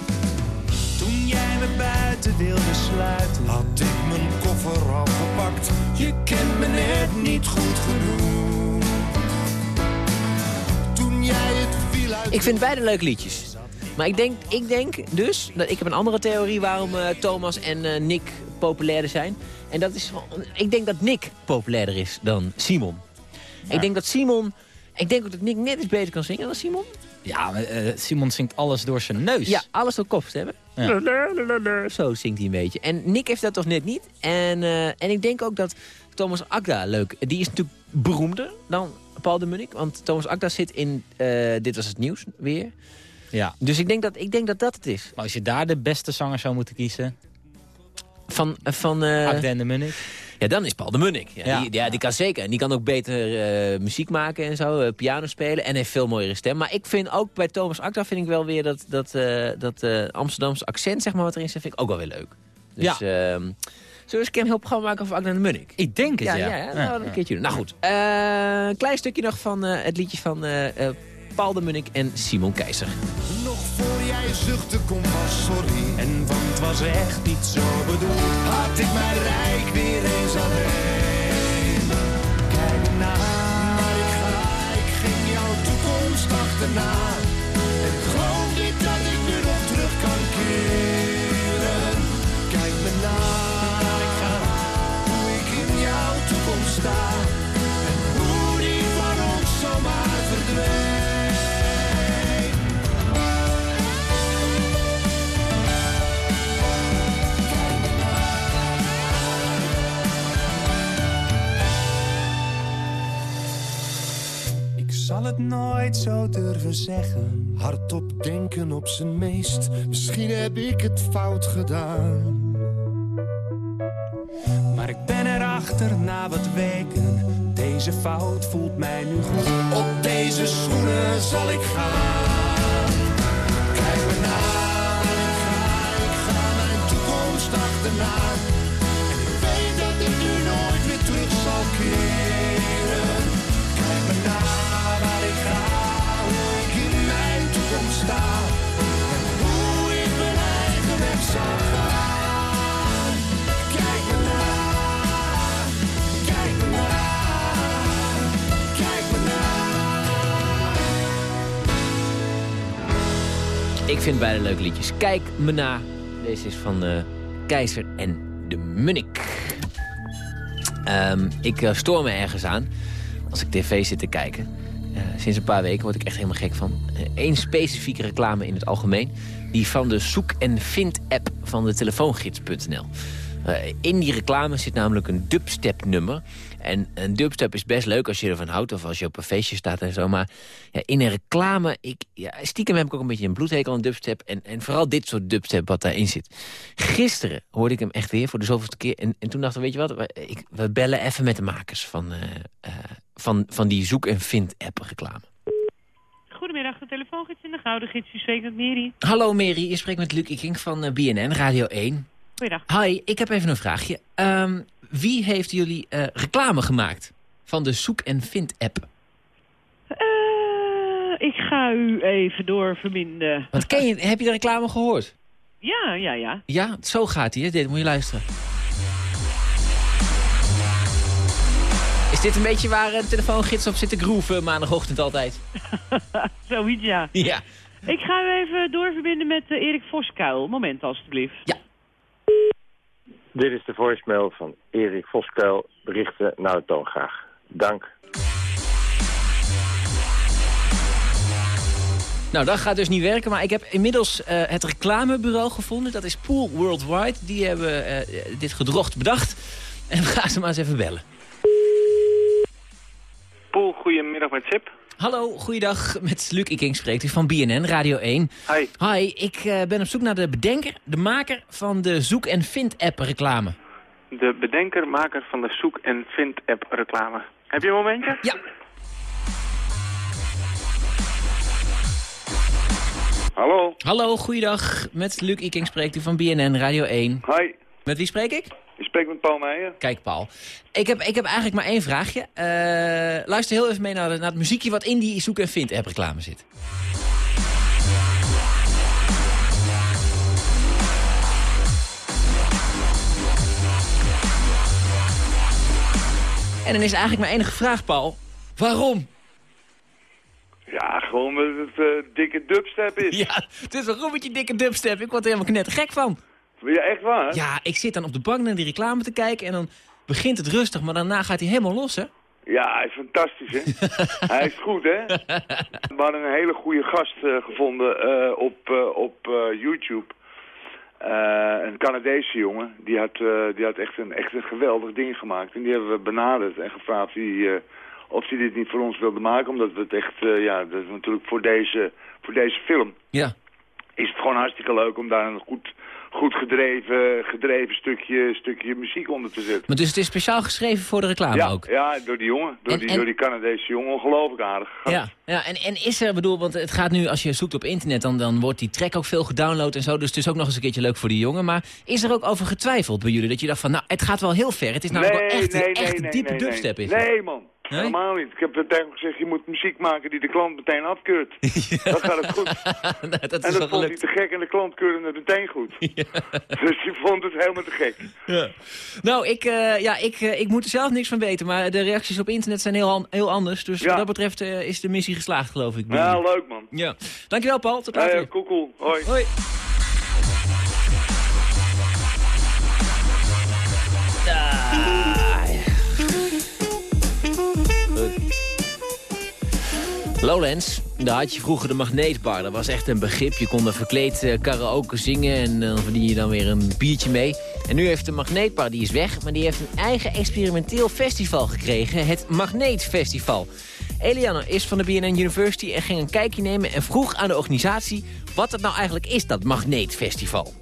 Toen jij me buiten wilde sluiten, had ik mijn koffer al gepakt. Je kent me net niet goed genoeg. Toen jij het viel uit. Ik vind beide leuke liedjes. Maar ik denk, ik denk dus, dat ik heb een andere theorie waarom eh, Thomas en eh, Nick populairder zijn. En dat is, ik denk dat Nick populairder is dan Simon. Ik denk dat Simon, ik denk ook dat Nick net iets beter kan zingen dan Simon. Ja, maar, eh, Simon zingt alles door zijn neus. Ja, alles door kop hebben. Ja. Zo zingt hij een beetje. En Nick heeft dat toch net niet. En, en ik denk ook dat Thomas Akda leuk... Die is natuurlijk beroemder dan Paul de Munnik. Want Thomas Akda zit in Dit Was Het Nieuws weer. Ja. Dus ik denk dat ik denk dat, dat het is. Maar als je daar de beste zanger zou moeten kiezen... Van... eh, van en de Munnik. Ja, dan is Paul de Munnik. Ja, Ja. Die, ja, die kan zeker. En die kan ook beter eh, muziek maken en zo, piano spelen. En heeft veel mooiere stem. Maar ik vind ook bij Thomas Akda vind ik wel weer dat, dat, dat Amsterdamse accent, zeg maar, wat erin zit, vind ik ook wel weer leuk. Dus ehm, we eens een heel programma maken over Agda de Munnik? Ik denk het, ja. ja. Ja, ja, nou, een keertje doen. Nou goed, een klein stukje nog van het liedje van Paul de Munnik en Simon Keizer. Nog voor jij zuchtte, kom pas sorry. En want was echt niet zo bedoeld. Had ik mijn rijk weer eens alleen. Kijk na, maar ik ga, ik ging jouw toekomst achterna. Zal het nooit zo durven zeggen. Hardop denken op zijn meest. Misschien heb ik het fout gedaan. Maar ik ben erachter na wat weken. Deze fout voelt mij nu goed. Op deze schoenen zal ik gaan. Kijk me na, waar ik ga. Ik ga mijn toekomst achterna. En ik weet dat ik nu nooit meer terug zal keren. Sta. Ik. Kijk me na. Kijk me na. Kijk me na. Ik vind beide leuke liedjes. Kijk me na. Deze is van eh, Keizer en de Munnik. Ehm, ik eh, stoor me ergens aan als ik tv zit te kijken. Eh, sinds een paar weken word ik echt helemaal gek van. Eén specifieke reclame in het algemeen. Die van de zoek- en vind-app van de telefoongids.nl. Eh, in die reclame zit namelijk een dubstep-nummer. En een dubstep is best leuk als je ervan houdt... of als je op een feestje staat en zo. Maar ja, in een reclame... Ik, ja, stiekem heb ik ook een beetje een bloedhekel aan dubstep. En, en vooral dit soort dubstep wat daarin zit. Gisteren hoorde ik hem echt weer voor de zoveelste keer. En, en toen dachten we, weet je wat? We, ik, we bellen even met de makers van, eh, eh, van, van die zoek- en vind-app reclame. Goedemiddag, de telefoongids in de Gouden Gids. U spreekt met Mary. Hallo Mary, je spreekt met Luc Iking van eh, BNN, Radio 1. Goeiedag. Hi, ik heb even een vraagje. Ehm, wie heeft jullie eh, reclame gemaakt van de zoek- en vind-app? Eh, ik ga u even doorverbinden. Want ken je, heb je de reclame gehoord? Ja, ja, ja. Ja, zo gaat hij. Dit moet je luisteren. Dit een beetje waar een telefoongids op zit te groeven maandagochtend altijd? Zoiets, ja. Ja. Ik ga u even doorverbinden met eh, Erik Voskuil. Moment, alstublieft. Ja. Dit is de voicemail van Erik Voskuil. Berichten naar de toon graag. Dank. Nou, dat gaat dus niet werken, maar ik heb inmiddels eh, het reclamebureau gevonden. Dat is Pool Worldwide. Die hebben eh, dit gedrocht bedacht. En we gaan ze maar eens even bellen. Poel, goedemiddag met Sip. Hallo, goeiedag. Met Luc Iking spreekt u van BNN, Radio 1. Hi. Hi, ik eh, ben op zoek naar de bedenker, de maker van de zoek- en vind-app reclame. De bedenker, maker van de zoek- en vind-app reclame. Heb je een momentje? Ja. Hallo. Hallo, goeiedag. Met Luc Iking spreekt u van BNN, Radio 1. Hi. Met wie spreek ik? Je spreekt met Paul Meijer. Kijk, Paul. Ik heb, ik heb eigenlijk maar één vraagje. Eh, luister heel even mee naar, naar het muziekje wat in die zoek- en vind-app reclame zit. En dan is eigenlijk mijn enige vraag, Paul. Waarom? Ja, gewoon omdat het eh, dikke dubstep is. Ja, het is een rommetje dikke dubstep. Ik word er helemaal knettergek van. Ja, echt waar? Ja, ik zit dan op de bank naar die reclame te kijken... en dan begint het rustig, maar daarna gaat hij helemaal los, hè? Ja, hij is fantastisch, hè? hij is goed, hè? We hadden een hele goede gast eh, gevonden eh, op, eh, op YouTube. Een Canadese jongen. Die had, die had echt, een, echt een geweldig ding gemaakt. En die hebben we benaderd en gevraagd of hij, of hij dit niet voor ons wilde maken. Omdat we het echt, ja, dat is natuurlijk voor deze, voor deze film. Ja. is het gewoon hartstikke leuk om daar een goed, goed gedreven, gedreven stukje, stukje muziek onder te zetten. Maar dus het is speciaal geschreven voor de reclame ja, ook? ja, door die jongen, door, En- die, en- door die Canadese jongen, ongelooflijk aardig. Ja, ja en, en is er, bedoel, want het gaat nu, als je zoekt op internet, dan, dan wordt die track ook veel gedownload en zo. Dus het is ook nog eens een keertje leuk voor die jongen. Maar is er ook over getwijfeld bij jullie? Dat je dacht van, nou, het gaat wel heel ver. Het is namelijk wel echt, echt diepe nee, dubstep. nee. Is. Nee, man. Helemaal niet. Ik heb tegen gezegd, je moet muziek maken die de klant meteen afkeurt. Dat gaat het goed. dat en is dat vond hij te gek en de klant keurde het meteen goed. Dus die vond het helemaal te gek. Ja. Nou, ik, eh, ja, ik, eh, ik moet er zelf niks van weten. Maar de reacties op internet zijn heel, heel anders. Dus wat dat betreft eh, is de missie geslaagd, geloof ik. Ja, jullie. leuk man. Ja. Dankjewel, Paul. Tot Ja, later. ja, cool, cool. Hoi. Hoi. Lowlands, daar had je vroeger de magneetbar. Dat was echt een begrip. Je kon er verkleed eh, karaoke zingen en dan verdien je dan weer een biertje mee. En nu heeft de magneetbar, die is weg, maar die heeft een eigen experimenteel festival gekregen. Het Magneetfestival. Eliane is van de BNN University en ging een kijkje nemen en vroeg aan de organisatie wat het nou eigenlijk is, dat Magneetfestival.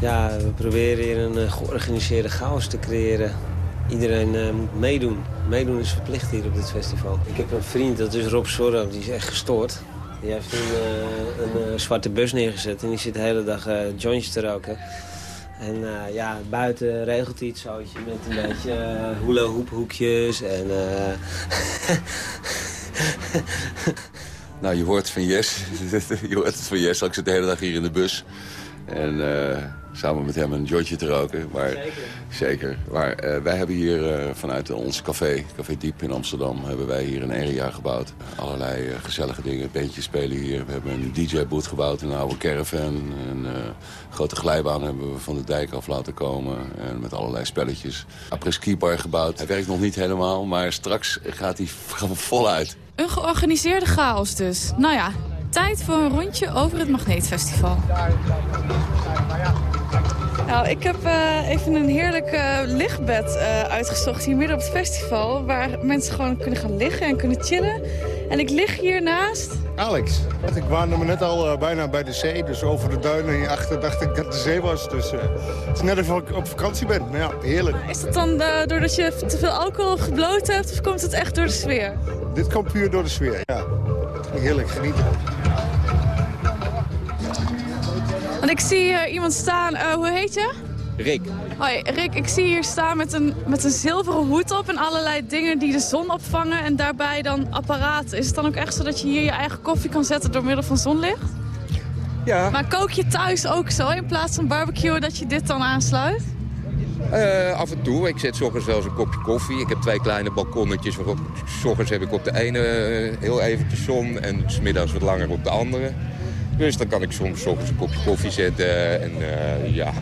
Ja, we proberen hier een eh, georganiseerde chaos te creëren. Iedereen eh, moet meedoen. Meedoen is verplicht hier op dit festival. Ik heb een vriend, dat is Rob Sorro, die is echt gestoord. Die heeft een, eh, een eh, zwarte bus neergezet en die zit de hele dag jointjes te roken. En ja, buiten regelt hij het zoutje met een beetje uh, hula hoekjes en... eh, Nou, je hoort van Jes. je hoort het van Jes. Ik zit de hele dag hier in de bus. En samen met hem een jointje te roken. Maar, zeker. Zeker. Maar eh, wij hebben hier eh, vanuit ons café, Café Diep in Amsterdam... hebben wij hier een area gebouwd. Allerlei eh, gezellige dingen. Bandjes spelen hier. We hebben een DJ-boot gebouwd in een oude caravan. Een eh, grote glijbaan hebben we van de dijk af laten komen. En met allerlei spelletjes. Après-ski bar gebouwd. Hij werkt nog niet helemaal, maar straks gaat hij voluit. Een georganiseerde chaos dus. Nou ja, tijd voor een rondje over het Magneetfestival. Nou, ik heb eh, even een heerlijk eh, lichtbed eh, uitgezocht hier midden op het festival. Waar mensen gewoon kunnen gaan liggen en kunnen chillen. En ik lig hiernaast. Alex, ik waande me net al bijna bij de zee. Dus over de duinen hierachter dacht ik dat de zee was. Dus het is net of ik op vakantie ben. Maar ja, heerlijk. Is dat dan doordat je te veel alcohol gebloot hebt of komt het echt door de sfeer? Dit komt puur door de sfeer, ja. Heerlijk, genieten. Ik zie hier iemand staan, eh, hoe heet je? Rick. Hoi, Rick, ik zie hier staan met een, met een zilveren hoed op en allerlei dingen die de zon opvangen en daarbij dan apparaten. Is het dan ook echt zo dat je hier je eigen koffie kan zetten door middel van zonlicht? Ja. Maar kook je thuis ook zo in plaats van barbecue dat je dit dan aansluit? Eh, af en toe. Ik zet 's ochtends wel eens een kopje koffie. Ik heb twee kleine balkonnetjes. Waarop, s ochtends heb ik op de ene eh, heel eventjes zon en smiddags wat langer op de andere. Dus dan kan ik soms ochtends een kopje koffie zetten. En eh, ja,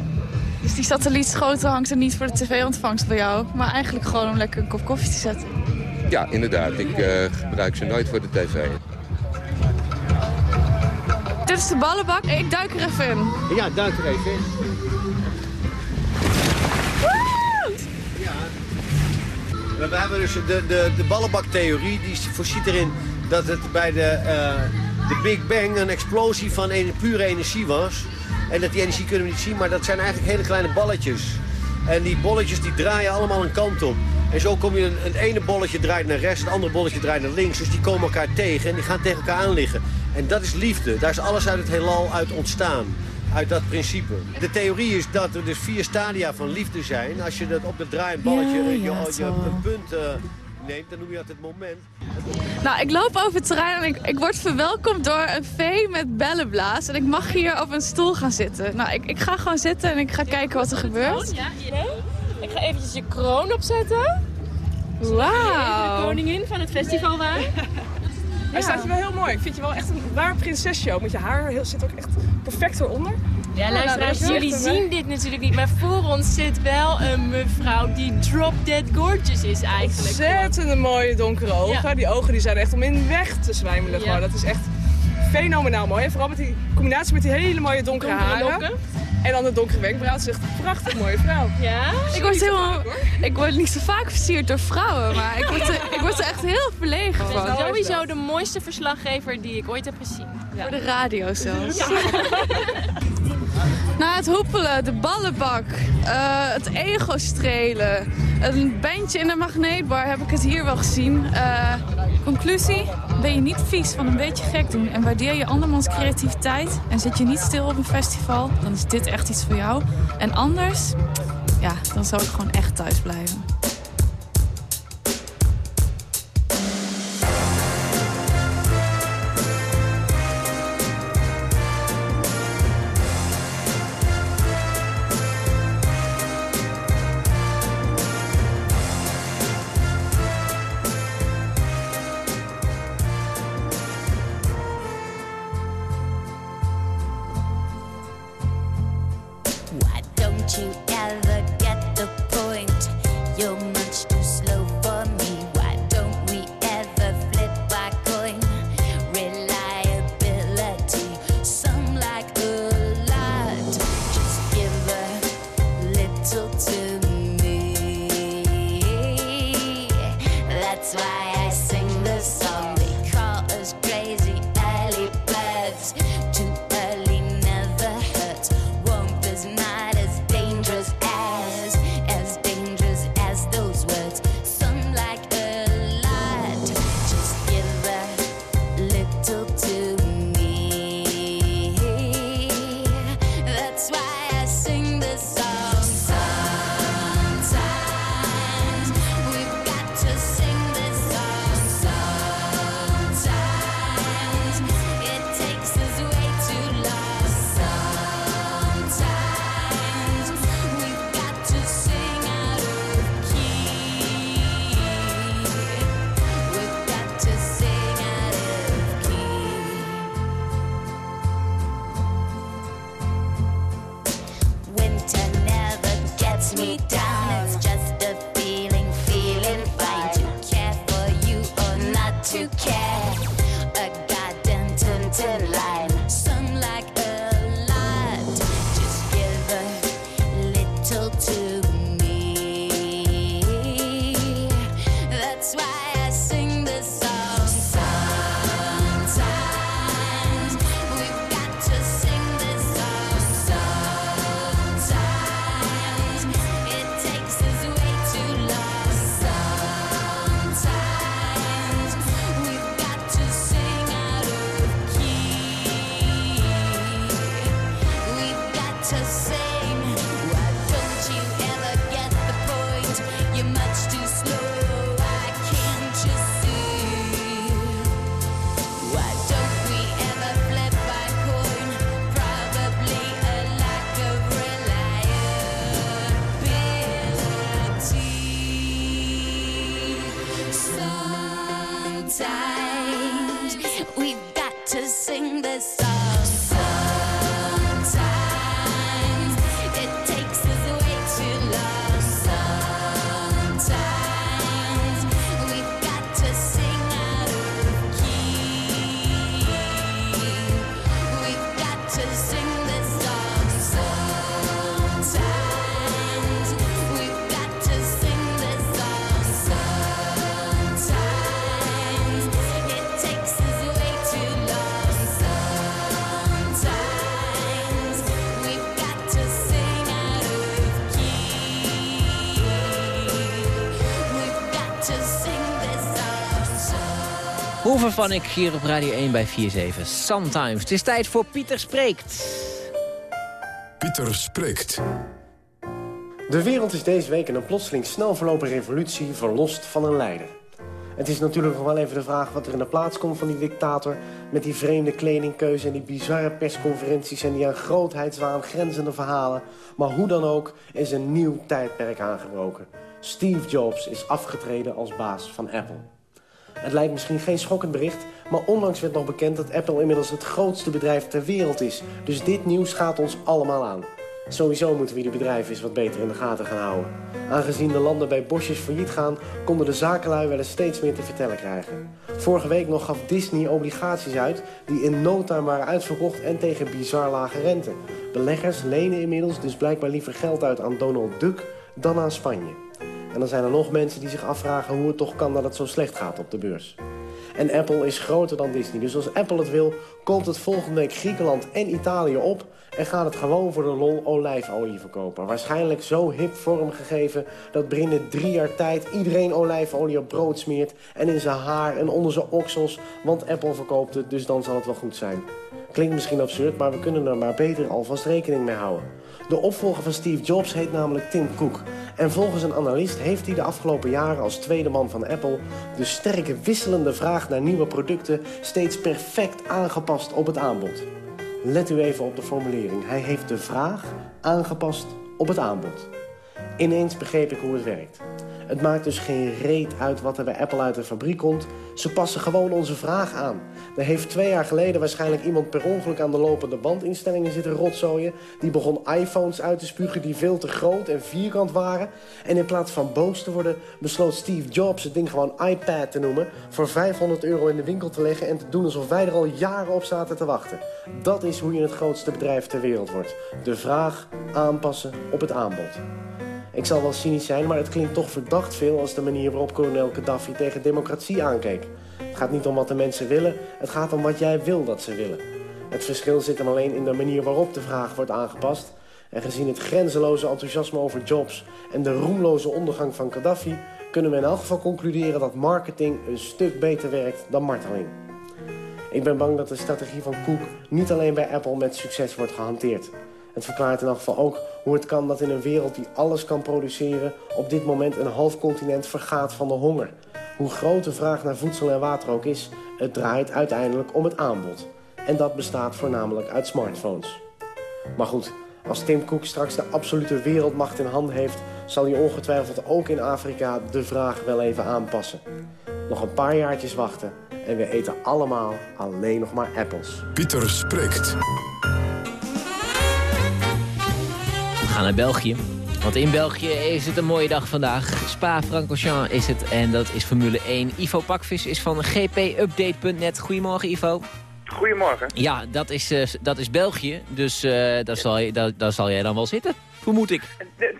Dus die satellietschotel hangt er niet voor de tv-ontvangst bij jou, maar eigenlijk gewoon om lekker een kop koffie te zetten. ja, inderdaad. Ik eh, gebruik ze nooit voor de tv. Dit is de ballenbak. Ik duik er even in. Ja, duik er even in. We hebben dus de, de, de ballenbaktheorie, die voorziet erin dat het bij de, eh, de Big Bang een explosie van pure energie was. En dat die energie kunnen we niet zien, maar dat zijn eigenlijk hele kleine balletjes. En die bolletjes die draaien allemaal een kant op. En zo kom je een, een ene bolletje draait naar rechts, het andere bolletje draait naar links. Dus die komen elkaar tegen en die gaan tegen elkaar aan liggen. En dat is liefde. Daar is alles uit het heelal uit ontstaan. Uit dat principe. De theorie is dat er dus vier stadia van liefde zijn. Als je dat op het draaiend balletje Ja, eh, je, je, een punt eh, neemt, dan noem je dat het moment. Nou, ik loop over het terrein en ik, ik word verwelkomd door een vee met bellenblaas. En ik mag hier op een stoel gaan zitten. Nou, ik, ik ga gewoon zitten en ik ga kijken wat er gebeurt. Ja. Ik ga eventjes je kroon opzetten. Wauw. De koningin van het festival waren. Hij staat je wel heel mooi. Ik vind je wel echt een waar prinsesje ook. Met je haar heel- zit ook echt perfect eronder. Ja, nou, luisteraars, jullie zien dit natuurlijk niet. Maar voor ons zit wel een mevrouw die drop dead gorgeous is eigenlijk. Ontzettend mooie donkere ogen. Die ogen die zijn echt om in weg te zwijmelen. Ja. Dat is echt fenomenaal mooi. Vooral met die combinatie met die hele mooie donkere, haren. En dan de donkere wenkbrauw. Het is echt een prachtig mooie vrouw. Ja? Ik word, helemaal, ik word niet zo vaak versierd door vrouwen, maar ik word, ik word er echt heel verlegen van. Sowieso de mooiste verslaggever die ik ooit heb gezien. Voor de radio zelfs. Ja. Na het hoepelen, de ballenbak, eh, het ego strelen, een bandje in de magneetbar heb ik het hier wel gezien. Eh, conclusie, ben je niet vies van een beetje gek doen en waardeer je andermans creativiteit en zit je niet stil op een festival, dan is dit echt iets voor jou. En anders, ja, dan zou ik gewoon echt thuis blijven. Over van ik hier op Radio 1 bij 47. Sometimes. Het is tijd voor Pieter Spreekt. Pieter Spreekt. De wereld is deze week in een plotseling snel verlopen revolutie verlost van een leider. Het is natuurlijk nog wel even de vraag wat er in de plaats komt van die dictator... met die vreemde kledingkeuze en die bizarre persconferenties... en die aan grootheidswaan grenzende verhalen. Maar hoe dan ook is een nieuw tijdperk aangebroken. Steve Jobs is afgetreden als baas van Apple. Het lijkt misschien geen schokkend bericht, maar onlangs werd nog bekend dat Apple inmiddels het grootste bedrijf ter wereld is. Dus dit nieuws gaat ons allemaal aan. Sowieso moeten we die bedrijven eens wat beter in de gaten gaan houden. Aangezien de landen bij bosjes failliet gaan, konden de zakenlui wel eens steeds meer te vertellen krijgen. Vorige week nog gaf Disney obligaties uit die in no time waren uitverkocht en tegen bizar lage rente. Beleggers lenen inmiddels dus blijkbaar liever geld uit aan Donald Duck dan aan Spanje. En dan zijn er nog mensen die zich afvragen hoe het toch kan dat het zo slecht gaat op de beurs. En Apple is groter dan Disney. Dus als Apple het wil, koopt het volgende week Griekenland en Italië op... en gaat het gewoon voor de lol olijfolie verkopen. Waarschijnlijk zo hip vormgegeven dat binnen drie jaar tijd... iedereen olijfolie op brood smeert en in zijn haar en onder zijn oksels... want Apple verkoopt het, dus dan zal het wel goed zijn. Klinkt misschien absurd, maar we kunnen er maar beter alvast rekening mee houden. De opvolger van Steve Jobs heet namelijk Tim Cook. En volgens een analist heeft hij de afgelopen jaren als tweede man van Apple... de sterke wisselende vraag naar nieuwe producten steeds perfect aangepast op het aanbod. Let u even op de formulering. Hij heeft de vraag aangepast op het aanbod. Ineens begreep ik hoe het werkt. Het maakt dus geen reet uit wat er bij Apple uit de fabriek komt. Ze passen gewoon onze vraag aan. Er heeft twee jaar geleden waarschijnlijk iemand per ongeluk aan de lopende bandinstellingen zitten rotzooien. Die begon iPhones uit te spugen die veel te groot en vierkant waren. En in plaats van boos te worden besloot Steve Jobs het ding gewoon iPad te noemen. Voor 500 euro in de winkel te leggen en te doen alsof wij er al jaren op zaten te wachten. Dat is hoe je het grootste bedrijf ter wereld wordt. De vraag aanpassen op het aanbod. Ik zal wel cynisch zijn, maar het klinkt toch verdacht veel... als de manier waarop kolonel Gaddafi tegen democratie aankeek. Het gaat niet om wat de mensen willen, het gaat om wat jij wil dat ze willen. Het verschil zit hem alleen in de manier waarop de vraag wordt aangepast. En gezien het grenzeloze enthousiasme over jobs... en de roemloze ondergang van Gaddafi... kunnen we in elk geval concluderen dat marketing een stuk beter werkt dan marteling. Ik ben bang dat de strategie van Cook niet alleen bij Apple met succes wordt gehanteerd. Het verklaart in elk geval ook hoe het kan dat in een wereld die alles kan produceren... op dit moment een half continent vergaat van de honger. Hoe groot de vraag naar voedsel en water ook is... het draait uiteindelijk om het aanbod. En dat bestaat voornamelijk uit smartphones. Maar goed, als Tim Cook straks de absolute wereldmacht in handen heeft... zal hij ongetwijfeld ook in Afrika de vraag wel even aanpassen. Nog een paar jaartjes wachten en we eten allemaal alleen nog maar appels. Pieter spreekt. We gaan naar België. Want in België is het een mooie dag vandaag. Spa-Francorchamps is het en dat is Formule 1. Ivo Pakvis is van gpupdate.net. Goedemorgen Ivo. Goedemorgen. Ja, dat is, eh, dat is België. Dus eh, daar, zal je, daar, daar zal jij dan wel zitten, vermoed ik.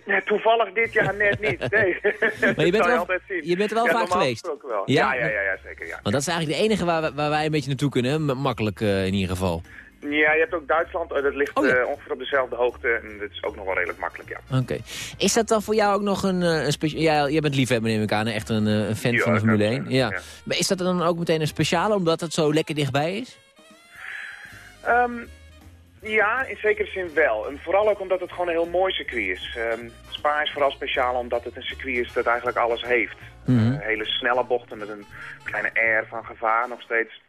Nee, Toevallig dit jaar net niet, nee. Maar je bent, wel, je bent er wel Ja, vaak geweest. Wel. Ja? Ja? Ja, ja, ja, zeker, ja. Want dat is eigenlijk de enige waar, waar wij een beetje naartoe kunnen. Makkelijk eh, in ieder geval. Ja, je hebt ook Duitsland, eh, dat ligt Oh, ja. eh, ongeveer op dezelfde hoogte en dat is ook nog wel redelijk makkelijk, ja. Oké. Is dat dan voor jou ook nog een, eh, een speciaal... Ja, jij bent liefhebber neem ik aan, echt een, een fan Ja, van de Formule ook, 1. ja. Maar is dat dan ook meteen een speciale, omdat het zo lekker dichtbij is? Ehm, ja, in zekere zin wel. En vooral ook omdat het gewoon een heel mooi circuit is. Ehm, Spa is vooral speciaal omdat het een circuit is dat eigenlijk alles heeft. Mhm. Hele snelle bochten met een kleine air van gevaar nog steeds.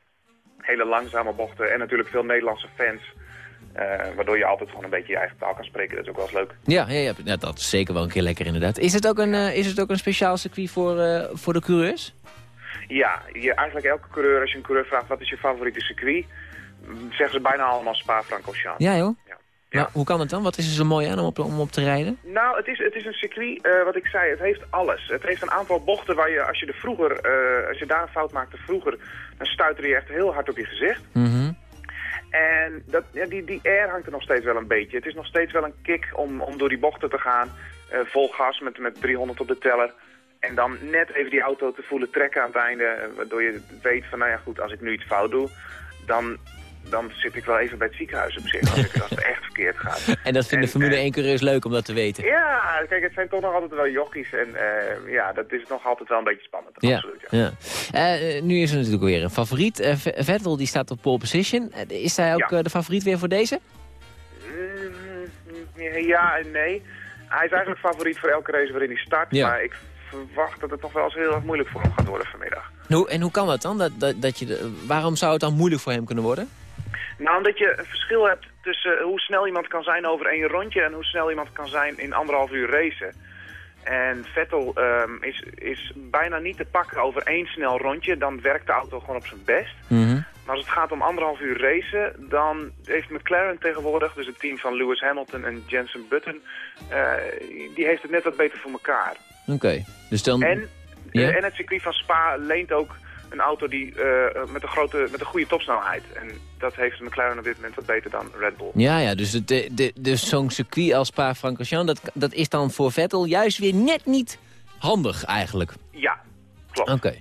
Hele langzame bochten en natuurlijk veel Nederlandse fans. Eh, waardoor je altijd gewoon een beetje je eigen taal kan spreken. Dat is ook wel eens leuk. Ja, ja, ja, dat is zeker wel een keer lekker inderdaad. Is het ook een, eh, is het ook een speciaal circuit voor, eh, voor de coureurs? Ja, je, eigenlijk elke coureur, als je een coureur vraagt wat is je favoriete circuit, zeggen ze bijna allemaal Spa-Francorchamps. Ja joh? Maar hoe kan het dan? Wat is er zo mooi aan om op, om op te rijden? Nou, het is, het is een circuit, eh, wat ik zei, het heeft alles. Het heeft een aantal bochten waar je, als je er vroeger, eh, als je daar een fout maakte vroeger, dan stuitte je echt heel hard op je gezicht. Mhm. En dat, ja, die, die air hangt er nog steeds wel een beetje. Het is nog steeds wel een kick om, om door die bochten te gaan, eh, vol gas met, met 300 op de teller. En dan net even die auto te voelen trekken aan het einde, waardoor je weet van, nou ja goed, als ik nu iets fout doe, dan, dan zit ik wel even bij het ziekenhuis op zich, als, ik, als het echt verkeerd gaat. En dat vinden Formule 1 coureurs leuk om dat te weten. Ja, kijk, het zijn toch nog altijd wel jochies en eh, ja, dat is nog altijd wel een beetje spannend. Ja, Absoluut, ja. Eh, eh, nu is er natuurlijk weer een favoriet. Eh, V- Vettel die staat op pole position. Eh, is hij ook Ja. eh, de favoriet weer voor deze? Mm, Ja en nee. Hij is eigenlijk favoriet voor elke race waarin hij start, Ja. maar ik verwacht dat het nog wel eens heel erg moeilijk voor hem gaat worden vanmiddag. Hoe, en hoe kan dat dan? Dat, dat, dat je de- waarom zou het dan moeilijk voor hem kunnen worden? Nou, omdat je een verschil hebt tussen hoe snel iemand kan zijn over één rondje en hoe snel iemand kan zijn in anderhalf uur racen. En Vettel ehm, is, is bijna niet te pakken over één snel rondje. Dan werkt de auto gewoon op zijn best. Maar als het gaat om anderhalf uur racen, dan heeft McLaren tegenwoordig, dus het team van Lewis Hamilton en Jensen Button, eh, die heeft het net wat beter voor elkaar. Oké, dus dan... En, eh, en het circuit van Spa leent ook een auto die, eh, met, een grote, met een goede topsnelheid. En dat heeft McLaren op dit moment wat beter dan Red Bull. Ja, ja, dus, het, de, de, dus zo'n circuit als Spa-Francorchamps, dat, dat is dan voor Vettel juist weer net niet handig eigenlijk. Ja, klopt. Oké.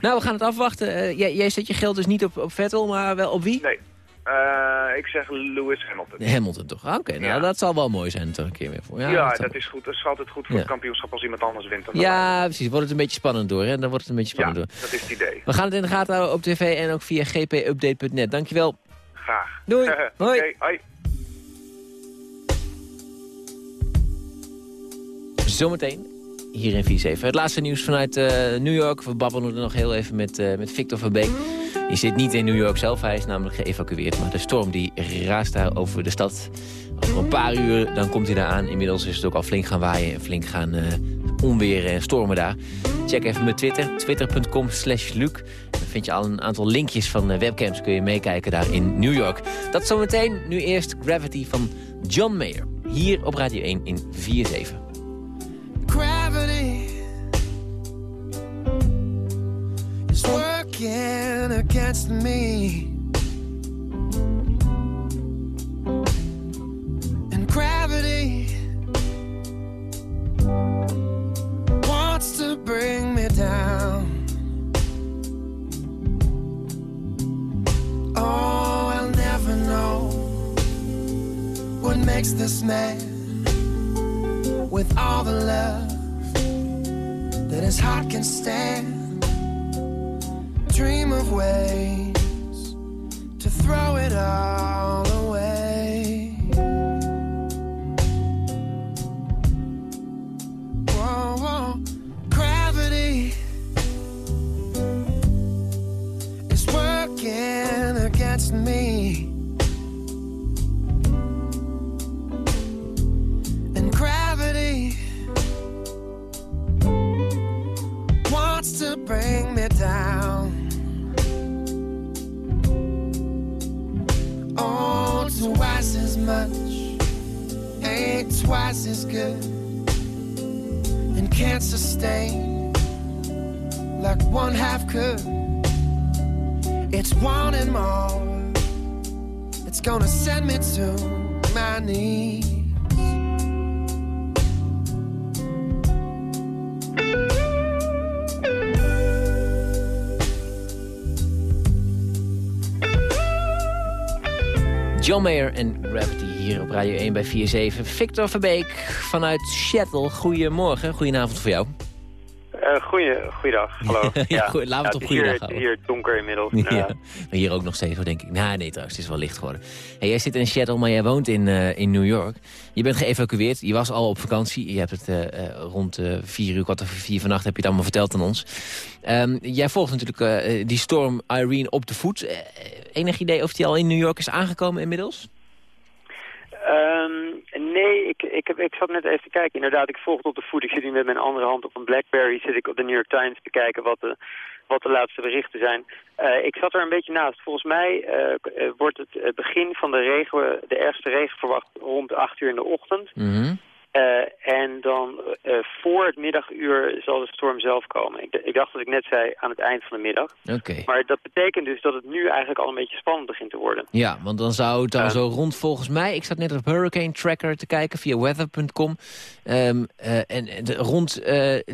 Nou, we gaan het afwachten. Eh, jij, jij zet je geld dus niet op, op Vettel, maar wel op wie? Nee, Eh, ik zeg Lewis Hamilton. Hamilton toch? Oké, nou dat zal wel mooi zijn toch een keer weer voor. Ja, Ja, dat, is goed. Dat is altijd goed voor Ja. het kampioenschap als iemand anders wint. Dan ja precies. Wordt het een beetje spannend door, hè? Dan wordt het een beetje spannend door. dat is het idee. We gaan het in de gaten houden op tv en ook via gpupdate.net. Dankjewel. Graag. Doei. Hoi. Hoi. Zometeen hier in 4-7. Het laatste nieuws vanuit eh, New York. We babbelen er nog heel even met, eh, met Victor van Beek. Die zit niet in New York zelf, hij is namelijk geëvacueerd. Maar de storm die raast daar over de stad. Over een paar uur dan komt hij daar aan. Inmiddels is het ook al flink gaan waaien en flink gaan eh onweren en stormen daar. Check even mijn Twitter, twitter.com slash Luc. Dan vind je al een aantal linkjes van webcams. Kun je meekijken daar in New York. Dat zometeen. Nu eerst Gravity van John Mayer. Hier op Radio 1 in 4-7. Working against me. And gravity wants to bring me down. Oh, I'll never know what makes this man with all the love that his heart can stand. Mayer en Gravity hier op Radio 1 bij 4-7. Victor Verbeek vanuit Seattle. Goedemorgen, goedenavond voor jou. Eh goeie, goeiedag, hallo. Ja, goeie- laten we het op hier- goeiedag Het is hier donker inmiddels. Ja, Ja. maar hier ook nog steeds, hoor, denk ik. Nou, nee trouwens, het is wel licht geworden. Hey, jij zit in Seattle, maar jij woont in, eh, in New York. Je bent geëvacueerd, je was al op vakantie. Je hebt het eh, rond vier uur, kwart over vier vannacht, heb je het allemaal verteld aan ons. Ehm, jij volgt natuurlijk die storm Irene op de voet. Enig idee of die al in New York is aangekomen inmiddels? Ehm, nee, ik, ik, heb, ik zat net even te kijken. Inderdaad, ik volg op de voet. Ik zit nu met mijn andere hand op een Blackberry. Zit ik op de New York Times te kijken wat de, wat de laatste berichten zijn. Eh, ik zat er een beetje naast. Volgens mij eh, wordt het begin van de regen, de ergste regen verwacht rond 8 uur in de ochtend. Eh, en dan eh, voor het middaguur zal de storm zelf komen. Ik, ik dacht dat ik net zei aan het eind van de middag. Oké. Maar dat betekent dus dat het nu eigenlijk al een beetje spannend begint te worden. Ja, want dan zou het dan zo rond volgens mij... Ik zat net op Hurricane Tracker te kijken via weather.com. Ehm, eh, en de- rond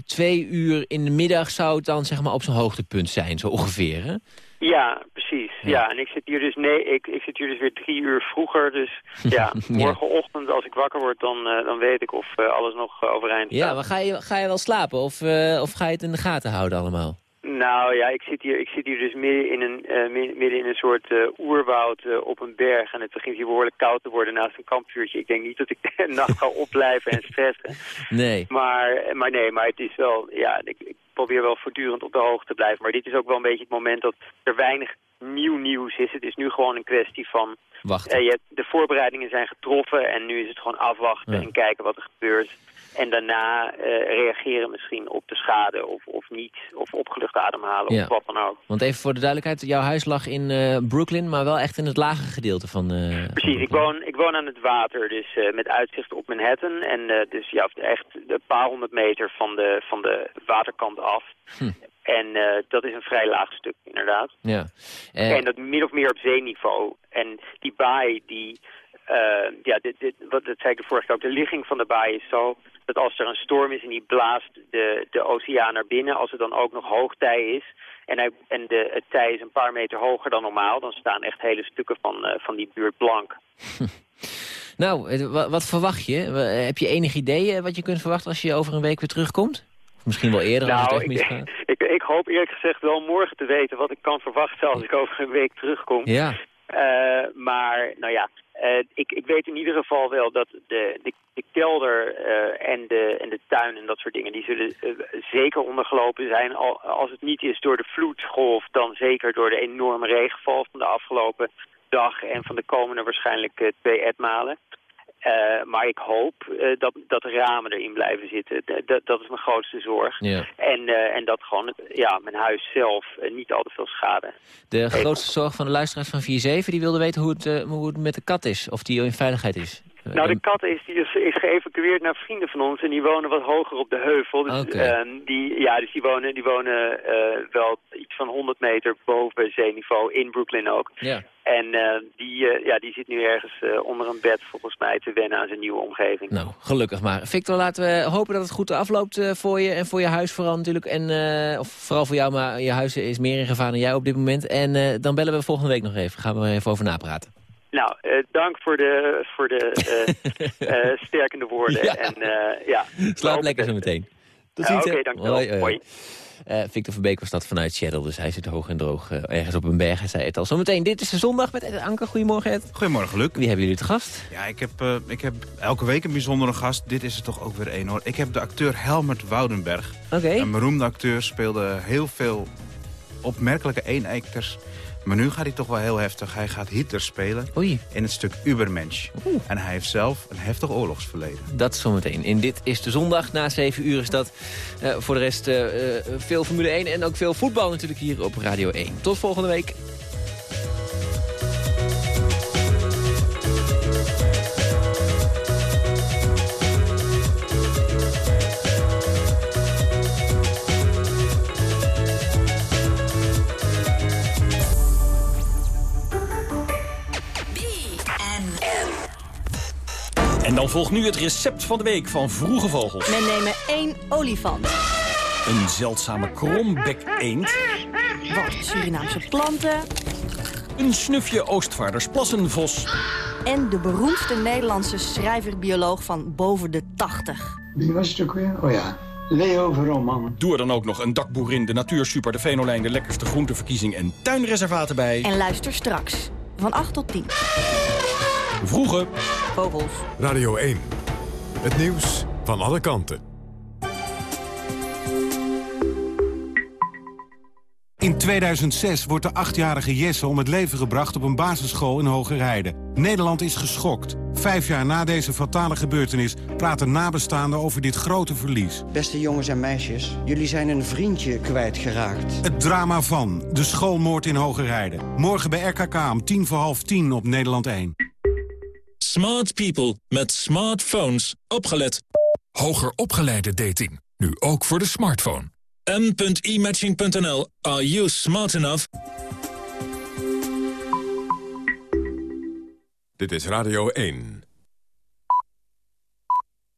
twee uur in de middag zou het dan zeg maar op zijn hoogtepunt zijn, zo ongeveer. Hè? Ja, precies. Ja. en ik zit hier dus nee, ik, ik zit hier dus weer drie uur vroeger. Dus ja, morgenochtend als ik wakker word, dan, eh, dan weet ik of eh, alles nog eh, overeind Ja, maar ga je, ga je wel slapen of, of ga je het in de gaten houden allemaal? Nou ja, ik zit hier, ik zit hier dus midden in een, mi- midden in een soort oerwoud op een berg. En het begint hier behoorlijk koud te worden naast een kampvuurtje. Ik denk niet dat ik de nacht ga opblijven en stressen. Nee. Maar, maar nee, maar het is wel, ja, ik, ik probeer wel voortdurend op de hoogte te blijven. Maar dit is ook wel een beetje het moment dat er weinig nieuw nieuws is. Het is nu gewoon een kwestie van... Wachten. eh, je hebt, de voorbereidingen zijn getroffen en nu is het gewoon afwachten Ja. en kijken wat er gebeurt. En daarna eh, reageren misschien op de schade of, of niet. Of opgelucht ademhalen Ja. of wat dan ook. Want even voor de duidelijkheid, jouw huis lag in eh, Brooklyn, maar wel echt in het lage gedeelte van... van Precies, ik woon, ik woon aan het water, dus met uitzicht op Manhattan. En dus ja, echt een paar honderd meter van de, van de waterkant af. Hm. En dat is een vrij laag stuk, inderdaad. Ja. En dat min of meer op zeeniveau. En die baai, die, eh, ja, dit, dit, wat, dat zei ik de vorige keer ook, de ligging van de baai is zo dat als er een storm is en die blaast de, de oceaan naar binnen, als er dan ook nog hoogtij is, en, hij, en de, het tij is een paar meter hoger dan normaal, dan staan echt hele stukken van, eh, van die buurt blank. Nou, eh, wa- wat verwacht je? Heb je enig idee wat je kunt verwachten als je over een week weer terugkomt? Of misschien wel eerder als het echt ik, misgaat? ik, ik hoop eerlijk gezegd wel morgen te weten wat ik kan verwachten als ik over een week terugkom. Ja. Maar, nou ja, eh, ik, ik weet in ieder geval wel dat de, de, de kelder eh, en, de, en de tuin en dat soort dingen... die zullen eh, zeker ondergelopen zijn. Al, als het niet is door de vloedgolf, dan zeker door de enorme regenval van de afgelopen dag... en van de komende waarschijnlijk twee etmalen. Eh, maar ik hoop eh, dat, dat de ramen erin blijven zitten. D- dat- dat is mijn grootste zorg. Ja. En, eh, en dat gewoon ja, mijn huis zelf niet al te veel schade. De grootste zorg van de luisteraars van 4-7... die wilde weten hoe het, hoe het met de kat is. Of die in veiligheid is. Nou, de kat is, die is, is geëvacueerd naar vrienden van ons en die wonen wat hoger op de heuvel. Dus, ehm, die, ja, dus die wonen, die wonen wel iets van 100 meter boven zeeniveau in Brooklyn ook. Ja. En eh, die, eh, ja, die zit nu ergens eh, onder een bed volgens mij te wennen aan zijn nieuwe omgeving. Nou, gelukkig maar. Victor, laten we hopen dat het goed afloopt voor je en voor je huis vooral natuurlijk. En, of vooral voor jou, maar je huis is meer in gevaar dan jij op dit moment. En dan bellen we volgende week nog even. Gaan we er even over napraten. Nou, dank voor de, voor de sterkende woorden. Ja. En, ja, Slaap lekker zo meteen. Tot Ja, ziens. Oké, hè. dankjewel. Hoi, hoi. Hoi. Eh, Victor Verbeek was dat vanuit Seattle, dus hij zit hoog en droog eh, ergens op een berg. Hij zei het al. Zometeen, dit is de zondag met Ed Anker. Goedemorgen Ed. Goedemorgen Luc. Wie hebben jullie te gast? Ja, ik heb, eh, ik heb elke week een bijzondere gast. Dit is er toch ook weer één hoor. Ik heb de acteur Helmert Woudenberg. Oké. Een beroemde acteur, speelde heel veel opmerkelijke eenekters. Maar nu gaat hij toch wel heel heftig. Hij gaat Hitler spelen Oei. in het stuk Übermensch. En hij heeft zelf een heftig oorlogsverleden. Dat zometeen. In Dit is de zondag. Na 7 uur is dat eh, voor de rest eh, eh, veel Formule 1 en ook veel voetbal natuurlijk hier op Radio 1. Tot volgende week. Dan volgt nu het recept van de week van Vroege Vogels. We nemen één olifant. Een zeldzame krombek eend. Wat Surinaamse planten. Een snufje Oostvaardersplassenvos. En de beroemdste Nederlandse schrijver-bioloog van boven de 80. Wie was het ook weer? Oh ja, Leo Verroman. Doe er dan ook nog een dakboerin, de natuursuper, de Venolijn... de lekkerste groenteverkiezing en tuinreservaten bij. En luister straks. Van 8 tot 10. Vroege Vogels. Radio 1. Het nieuws van alle kanten. In 2006 wordt de achtjarige Jesse om het leven gebracht op een basisschool in Hogerheide. Nederland is geschokt. Vijf jaar na deze fatale gebeurtenis praten nabestaanden over dit grote verlies. Beste jongens en meisjes, jullie zijn een vriendje kwijtgeraakt. Het drama van de schoolmoord in Hogerheide. Morgen bij RKK om tien voor half tien op Nederland 1. Smart people met smartphones. Opgelet. Hoger opgeleide dating. Nu ook voor de smartphone. m.imatching.nl. Are you smart enough? Dit is Radio 1.